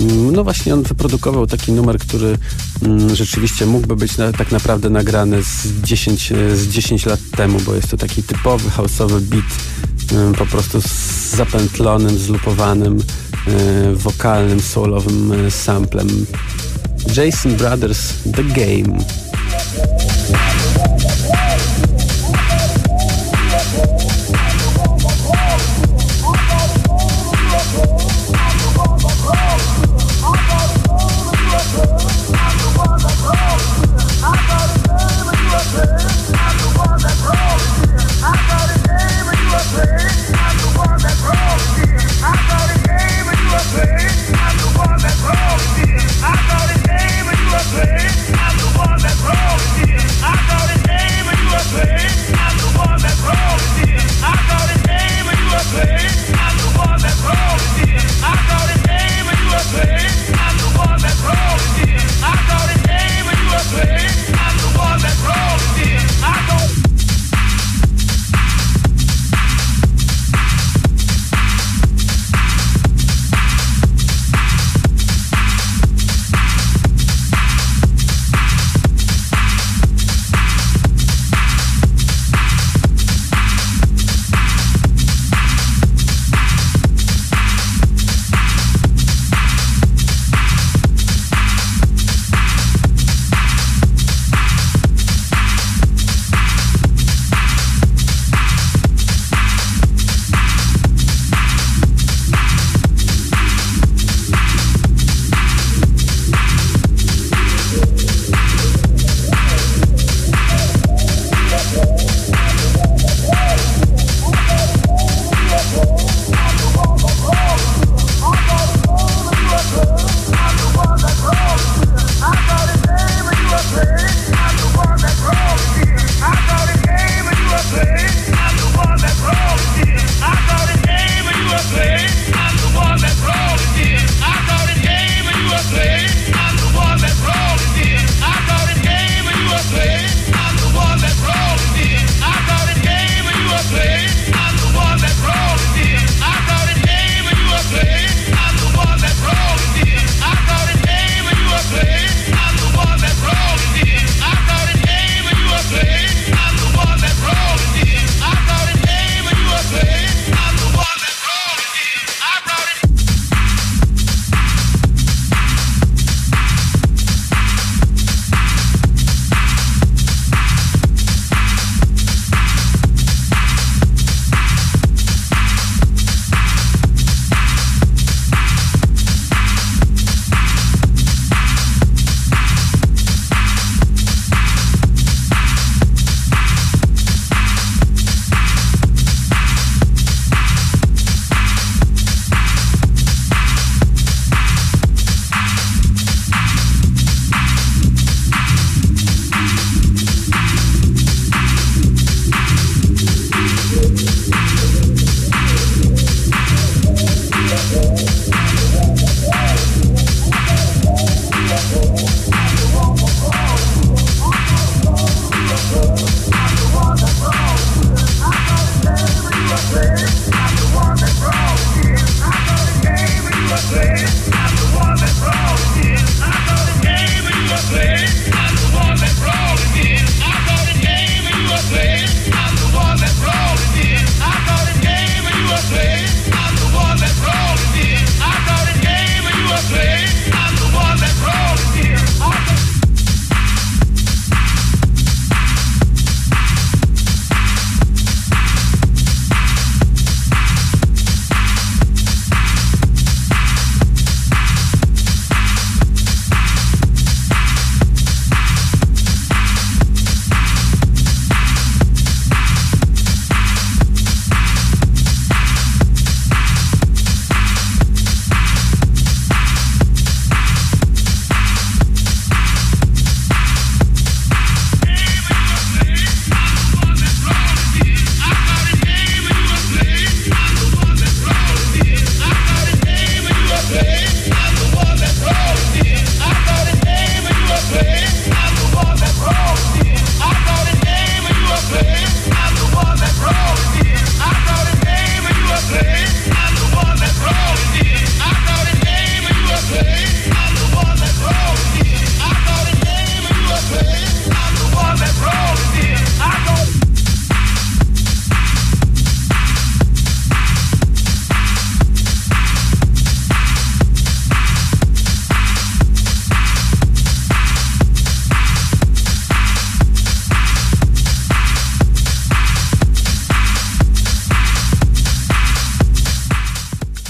Mm, No właśnie on wyprodukował taki numer, który mm, rzeczywiście mógłby być na, tak naprawdę nagrany z 10, e, z 10 lat temu, bo jest to taki typowy houseowy beat, mm, po prostu z zapętlonym, zlupowanym, e, wokalnym, soulowym e, samplem. Jason Brothers, The Game.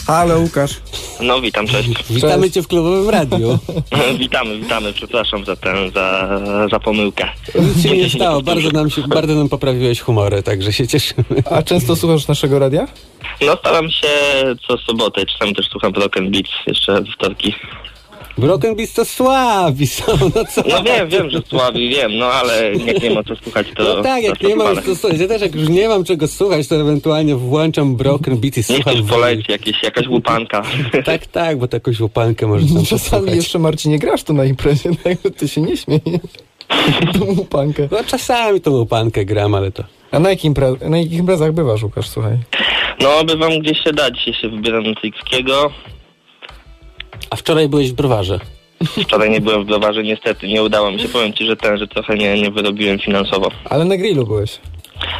Halo Łukasz. No witam, cześć. Witamy cię w klubowym radiu. witamy, witamy, przepraszam za tę, za, za pomyłkę. Nic się nie stało, bardzo nam, się, bardzo nam poprawiłeś humory, także się cieszymy. A często słuchasz naszego radia? No staram się co sobotę, czasami też słucham and Beats, jeszcze we wtorki. Broken Beats to słabi są, no co? No wiem, wiem, że słabi, wiem, no ale jak nie ma co słuchać, to... No tak, jak to nie mam co słuchać, ja też jak już nie mam czego słuchać, to ewentualnie włączam Broken Beats i Niech słucham. coś poleci, jakieś, jakaś łupanka. Tak, tak, bo to jakąś łupankę może tam Czasami posłuchać. jeszcze Marcinie grasz tu na imprezie, tak ty się nie śmiej. Tą pankę. No czasami tą łupankę gram, ale to... A na, jakim na jakich imprezach bywasz, Łukasz, słuchaj? No bywam gdzieś się da, dzisiaj się wybieram na. A wczoraj byłeś w browarze. Wczoraj nie byłem w browarze, niestety, nie udało mi się. Powiem ci, że ten, że trochę nie, nie wyrobiłem finansowo. Ale na grillu byłeś.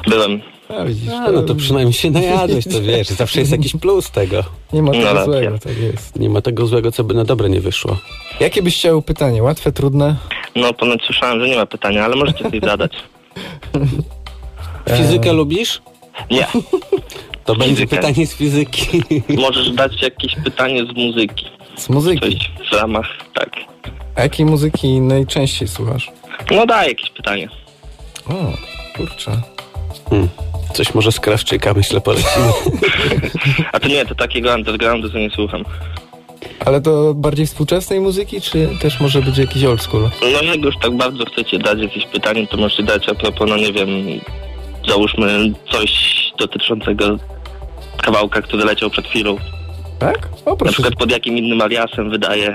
Byłem. A widzisz, A, no to przynajmniej się najadłeś, to wiesz, zawsze jest jakiś plus tego. nie ma tego No racja. złego, tak jest. Nie ma tego złego, co by na dobre nie wyszło. Jakie byś chciał pytanie? Łatwe, trudne? No ponoć słyszałem, że nie ma pytania, ale możecie coś zadać. Fizykę lubisz? Nie. To będzie Fizykę. pytanie z fizyki. Możesz dać jakieś pytanie z muzyki. Z muzyki. Coś w ramach, tak. A jakiej muzyki najczęściej słuchasz? No daj jakieś pytanie. O, kurczę. Hmm. Coś może z Krawczyka, myślę, polecimy. A to nie, to takiego undergroundu to nie słucham. Ale to bardziej współczesnej muzyki, czy też może być jakiś old school? No jak już tak bardzo chcecie dać jakieś pytanie, to możecie dać a propos, no nie wiem, załóżmy coś dotyczącego kawałka, który leciał przed chwilą. Tak? O, Na proszę, przykład pod jakim innym aliasem wydaje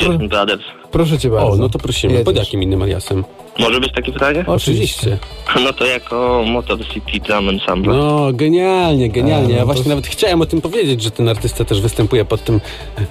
Jason Brothers. proszę cię bardzo. O, no to prosimy. Pod Jedziesz. jakim innym aliasem? Może być takie pytanie? Oczywiście. No to jako Motor City Drum Ensemble. No, genialnie, genialnie. Ja no właśnie nawet chciałem o tym powiedzieć, że ten artysta też występuje pod tym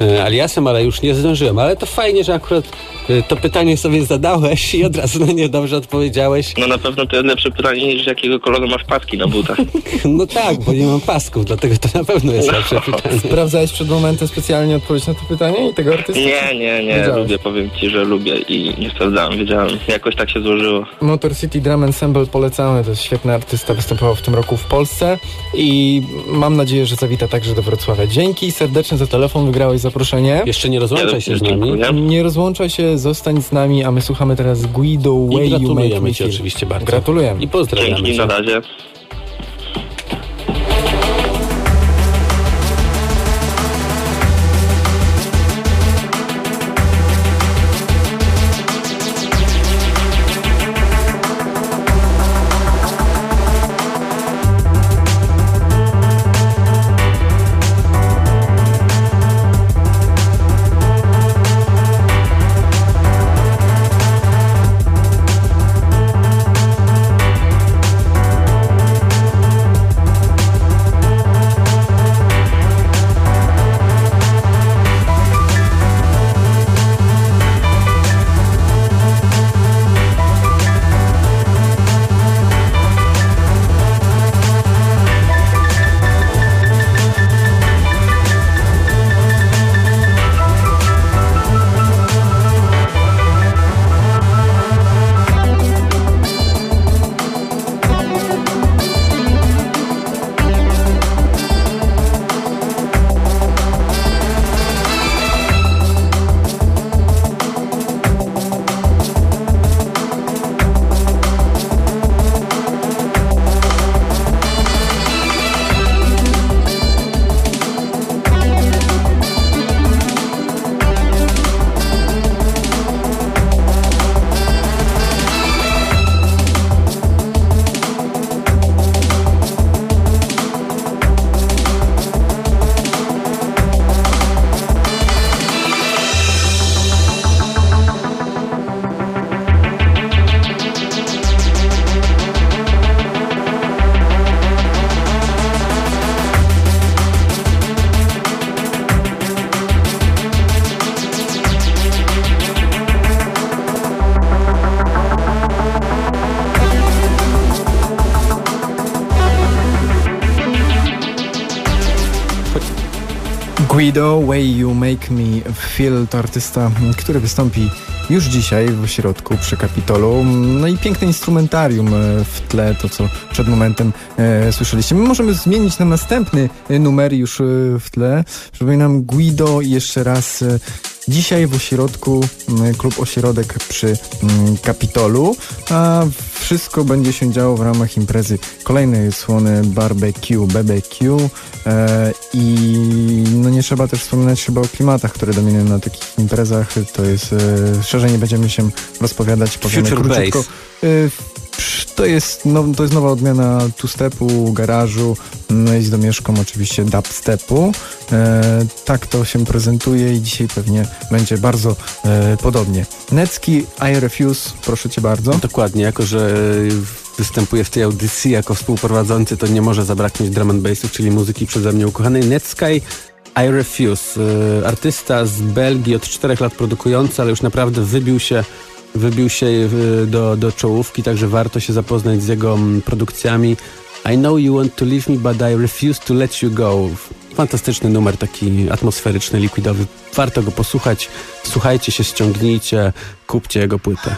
e, aliasem, ale już nie zdążyłem. Ale to fajnie, że akurat e, to pytanie sobie zadałeś i od razu na nie dobrze odpowiedziałeś. No na pewno to jest lepsze pytanie niż jakiego koloru masz paski na butach. No tak, bo nie mam pasków, dlatego to na pewno jest lepsze pytanie. Sprawdzałeś przed momentem specjalnie odpowiedź na to pytanie i tego artysty? Nie, nie, nie, Wiedziałeś. lubię, powiem ci, że lubię i nie sprawdzałem, wiedziałem. Jakoś tak się złożyło. Motor City Drum Ensemble polecamy, to jest świetny artysta, występował w tym roku w Polsce i mam nadzieję, że zawita także do Wrocławia. Dzięki serdecznie za telefon, wygrałeś zaproszenie. Jeszcze nie rozłączaj się z nami. Dziękuję. Nie rozłączaj się, zostań z nami, a my słuchamy teraz Guido I Way You Make gratulujemy Me Ci oczywiście bardzo. Gratulujemy. I pozdrawiamy Dzięki, Cię. na razie. Guido, Way You Make Me Feel to artysta, który wystąpi już dzisiaj w ośrodku przy Kapitolu. No i piękne instrumentarium e, w tle, to co przed momentem e, słyszeliście. My możemy zmienić na następny e, numer już e, w tle. Przypominam Guido jeszcze raz Dzisiaj w ośrodku, klub Ośrodek przy Kapitolu, a wszystko będzie się działo w ramach imprezy kolejnej odsłony barbecue, BBQ i no nie trzeba też wspominać chyba o klimatach, które dominują na takich imprezach, to jest, e, szczerze nie będziemy się rozpowiadać, powiemy Future króciutko. Bass. E, psz, To jest, no, to jest nowa odmiana two-stepu, garażu, no i z domieszką oczywiście dubstepu. E, tak to się prezentuje i dzisiaj pewnie będzie bardzo e, podobnie. Necki, I Refuse, proszę cię bardzo. Dokładnie, jako że e, występuję w tej audycji jako współprowadzący, to nie może zabraknąć drum and bassu, czyli muzyki przeze mnie ukochanej. Netsky I Refuse. E, Artysta z Belgii od czterech lat produkujący, ale już naprawdę wybił się wybił się e, do, do czołówki, także warto się zapoznać z jego mm, produkcjami. I know you want to leave me, but I refuse to let you go. Fantastyczny numer, taki atmosferyczny, likwidowy. Warto go posłuchać. Słuchajcie się, ściągnijcie, kupcie jego płytę.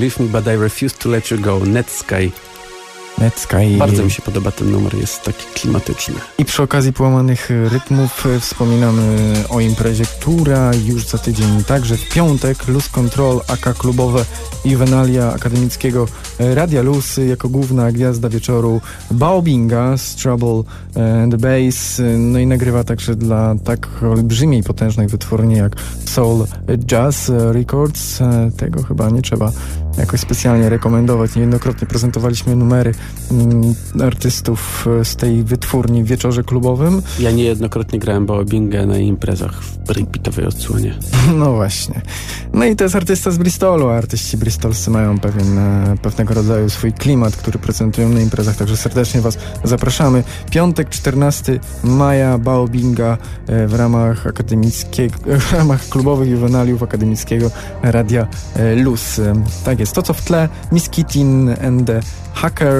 Leave me, but I refuse to let you go. Netsky. Netsky. Bardzo mi się podoba ten numer, jest taki klimatyczny. I przy okazji połamanych rytmów e, wspominamy o imprezie, która już za tydzień, także w piątek, Luz Control, AK klubowe Juvenalia Akademickiego e, Radia Luz jako główna gwiazda wieczoru Baobinga z Trouble and Bass, e, no i nagrywa także dla tak olbrzymiej, potężnej wytwórni jak Soul Jazz Records. Tego chyba nie trzeba jakoś specjalnie rekomendować. Niejednokrotnie prezentowaliśmy numery mm, artystów e, z tej wytwórni w wieczorze klubowym. Ja niejednokrotnie grałem Bałabingę na imprezach w breakbeatowej odsłonie. No właśnie. No i to jest artysta z Bristolu. a Artyści bristolscy mają pewien, e, pewnego rodzaju swój klimat, który prezentują na imprezach, także serdecznie Was zapraszamy. Piątek, 14 maja, Baobinga e, w ramach akademickiego, w ramach klubowych juwenaliów akademickiego Radia e, Luz. Tak jest. To, co w tle, Miss Kittin and the Hacker,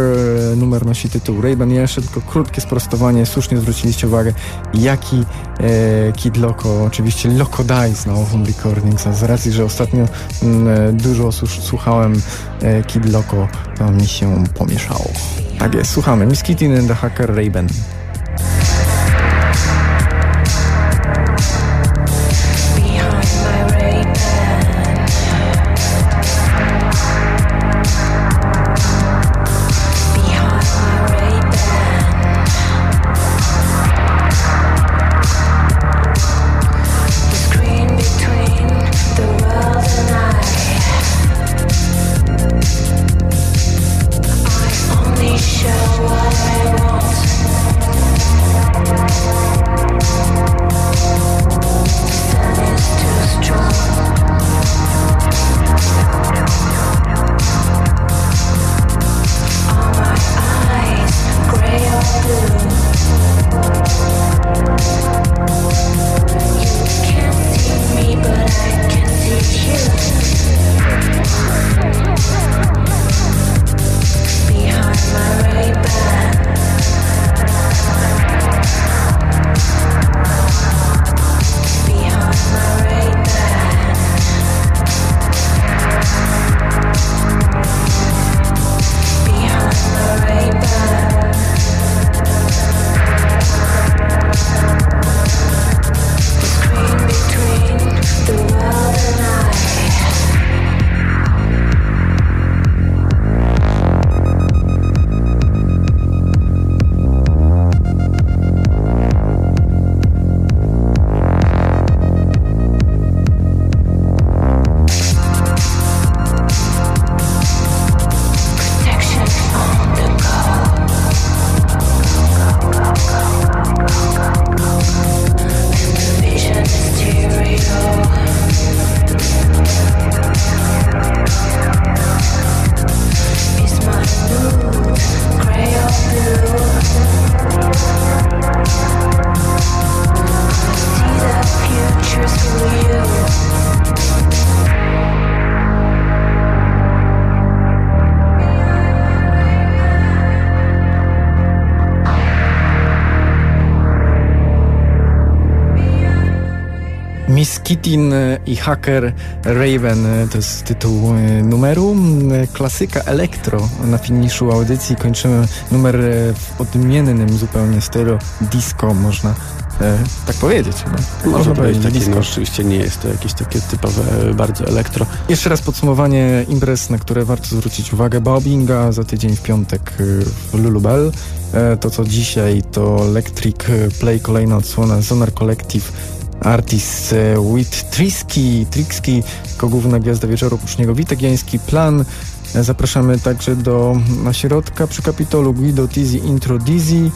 e, numer nosi tytuł Ray-Ban. Jeszcze tylko krótkie sprostowanie, słusznie zwróciliście uwagę, jaki e, Kid Loco, oczywiście Loco Dice na Home Recordings, a z racji, że ostatnio mm, e, dużo słu- słuchałem e, Kid Loco, to mi się pomieszało. Tak jest, słuchamy Miss Kittin and the Hacker Ray-Ban. I Hacker Raven to jest tytuł e, numeru. E, Klasyka elektro na finiszu audycji. Kończymy numer e, w odmiennym zupełnie stylu disco, można e, tak powiedzieć. chyba. Można powiedzieć takie, disco. no oczywiście nie jest to jakieś takie typowe, bardzo elektro. Jeszcze raz podsumowanie imprez, na które warto zwrócić uwagę. Bobinga za tydzień w piątek w Lulubel. E, To co dzisiaj to Electric Play, kolejna odsłona Sonar Collective Artist e, with Triski, Trixki jako główna gwiazda wieczoru, oprócz niego Witek Jański, Plan. Zapraszamy także do na środka przy Kapitolu Guido Tizi Intro Dizzy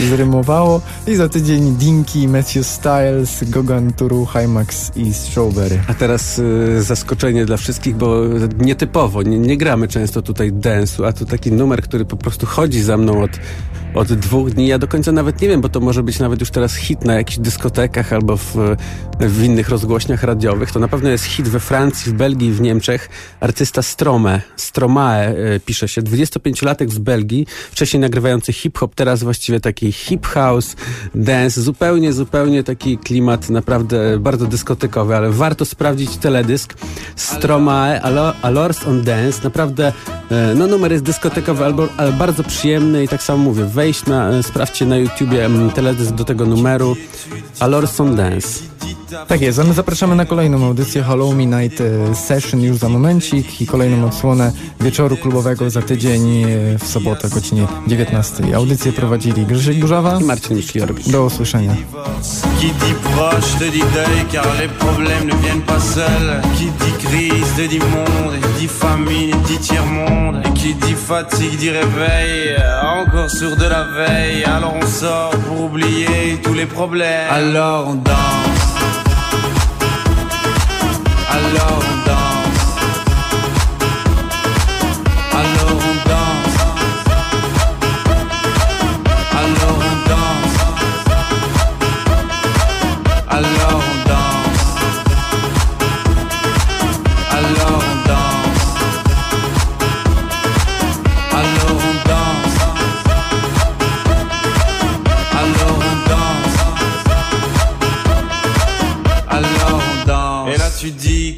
zrymowało i za tydzień Dinky, Matthew Styles, Gogan Turu, Hymax i Strawberry. A teraz y, zaskoczenie dla wszystkich, bo nietypowo, nie, nie gramy często tutaj dance'u, a tu taki numer, który po prostu chodzi za mną od, od dwóch dni. Ja do końca nawet nie wiem, bo to może być nawet już teraz hit na jakichś dyskotekach albo w, w innych rozgłośniach radiowych. To na pewno jest hit we Francji, w Belgii, w Niemczech. Artysta Strome, Stromae y, pisze się, 25-latek z Belgii, wcześniej nagrywający hip-hop, teraz właściwie taki hip house, dance, zupełnie, zupełnie taki klimat naprawdę bardzo dyskotekowy, ale warto sprawdzić teledysk. Stromae, Alo- Alors on Dance, naprawdę e, no numer jest dyskotekowy, albo, ale bardzo przyjemny. I tak samo mówię, wejść na, e, sprawdźcie na YouTubie mm, teledysk do tego numeru. Alors on Dance. Tak jest, a my zapraszamy na kolejną audycję Halloween Night e, Session już za momencik i kolejną odsłonę wieczoru klubowego za tydzień e, w sobotę o godzinie 19. Audycję prowadzili Grzesiek Burzawa. I Marcin Miszkiorowicz. Do usłyszenia. Qui dit proche te dit deuil car les problèmes ne viennent pas seuls. Qui dit crise te dit monde, dit famine, dit tiers-monde. Et qui dit fatigue dit réveil, encore sur de la veille. Alors on sort pour oublier tous les problèmes. Alors on danse. alone.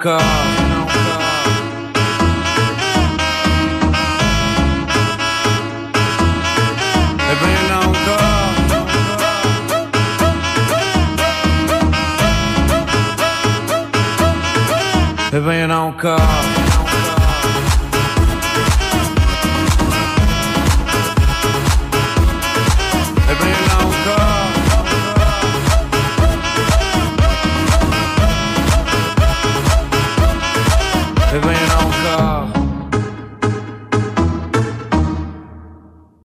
come.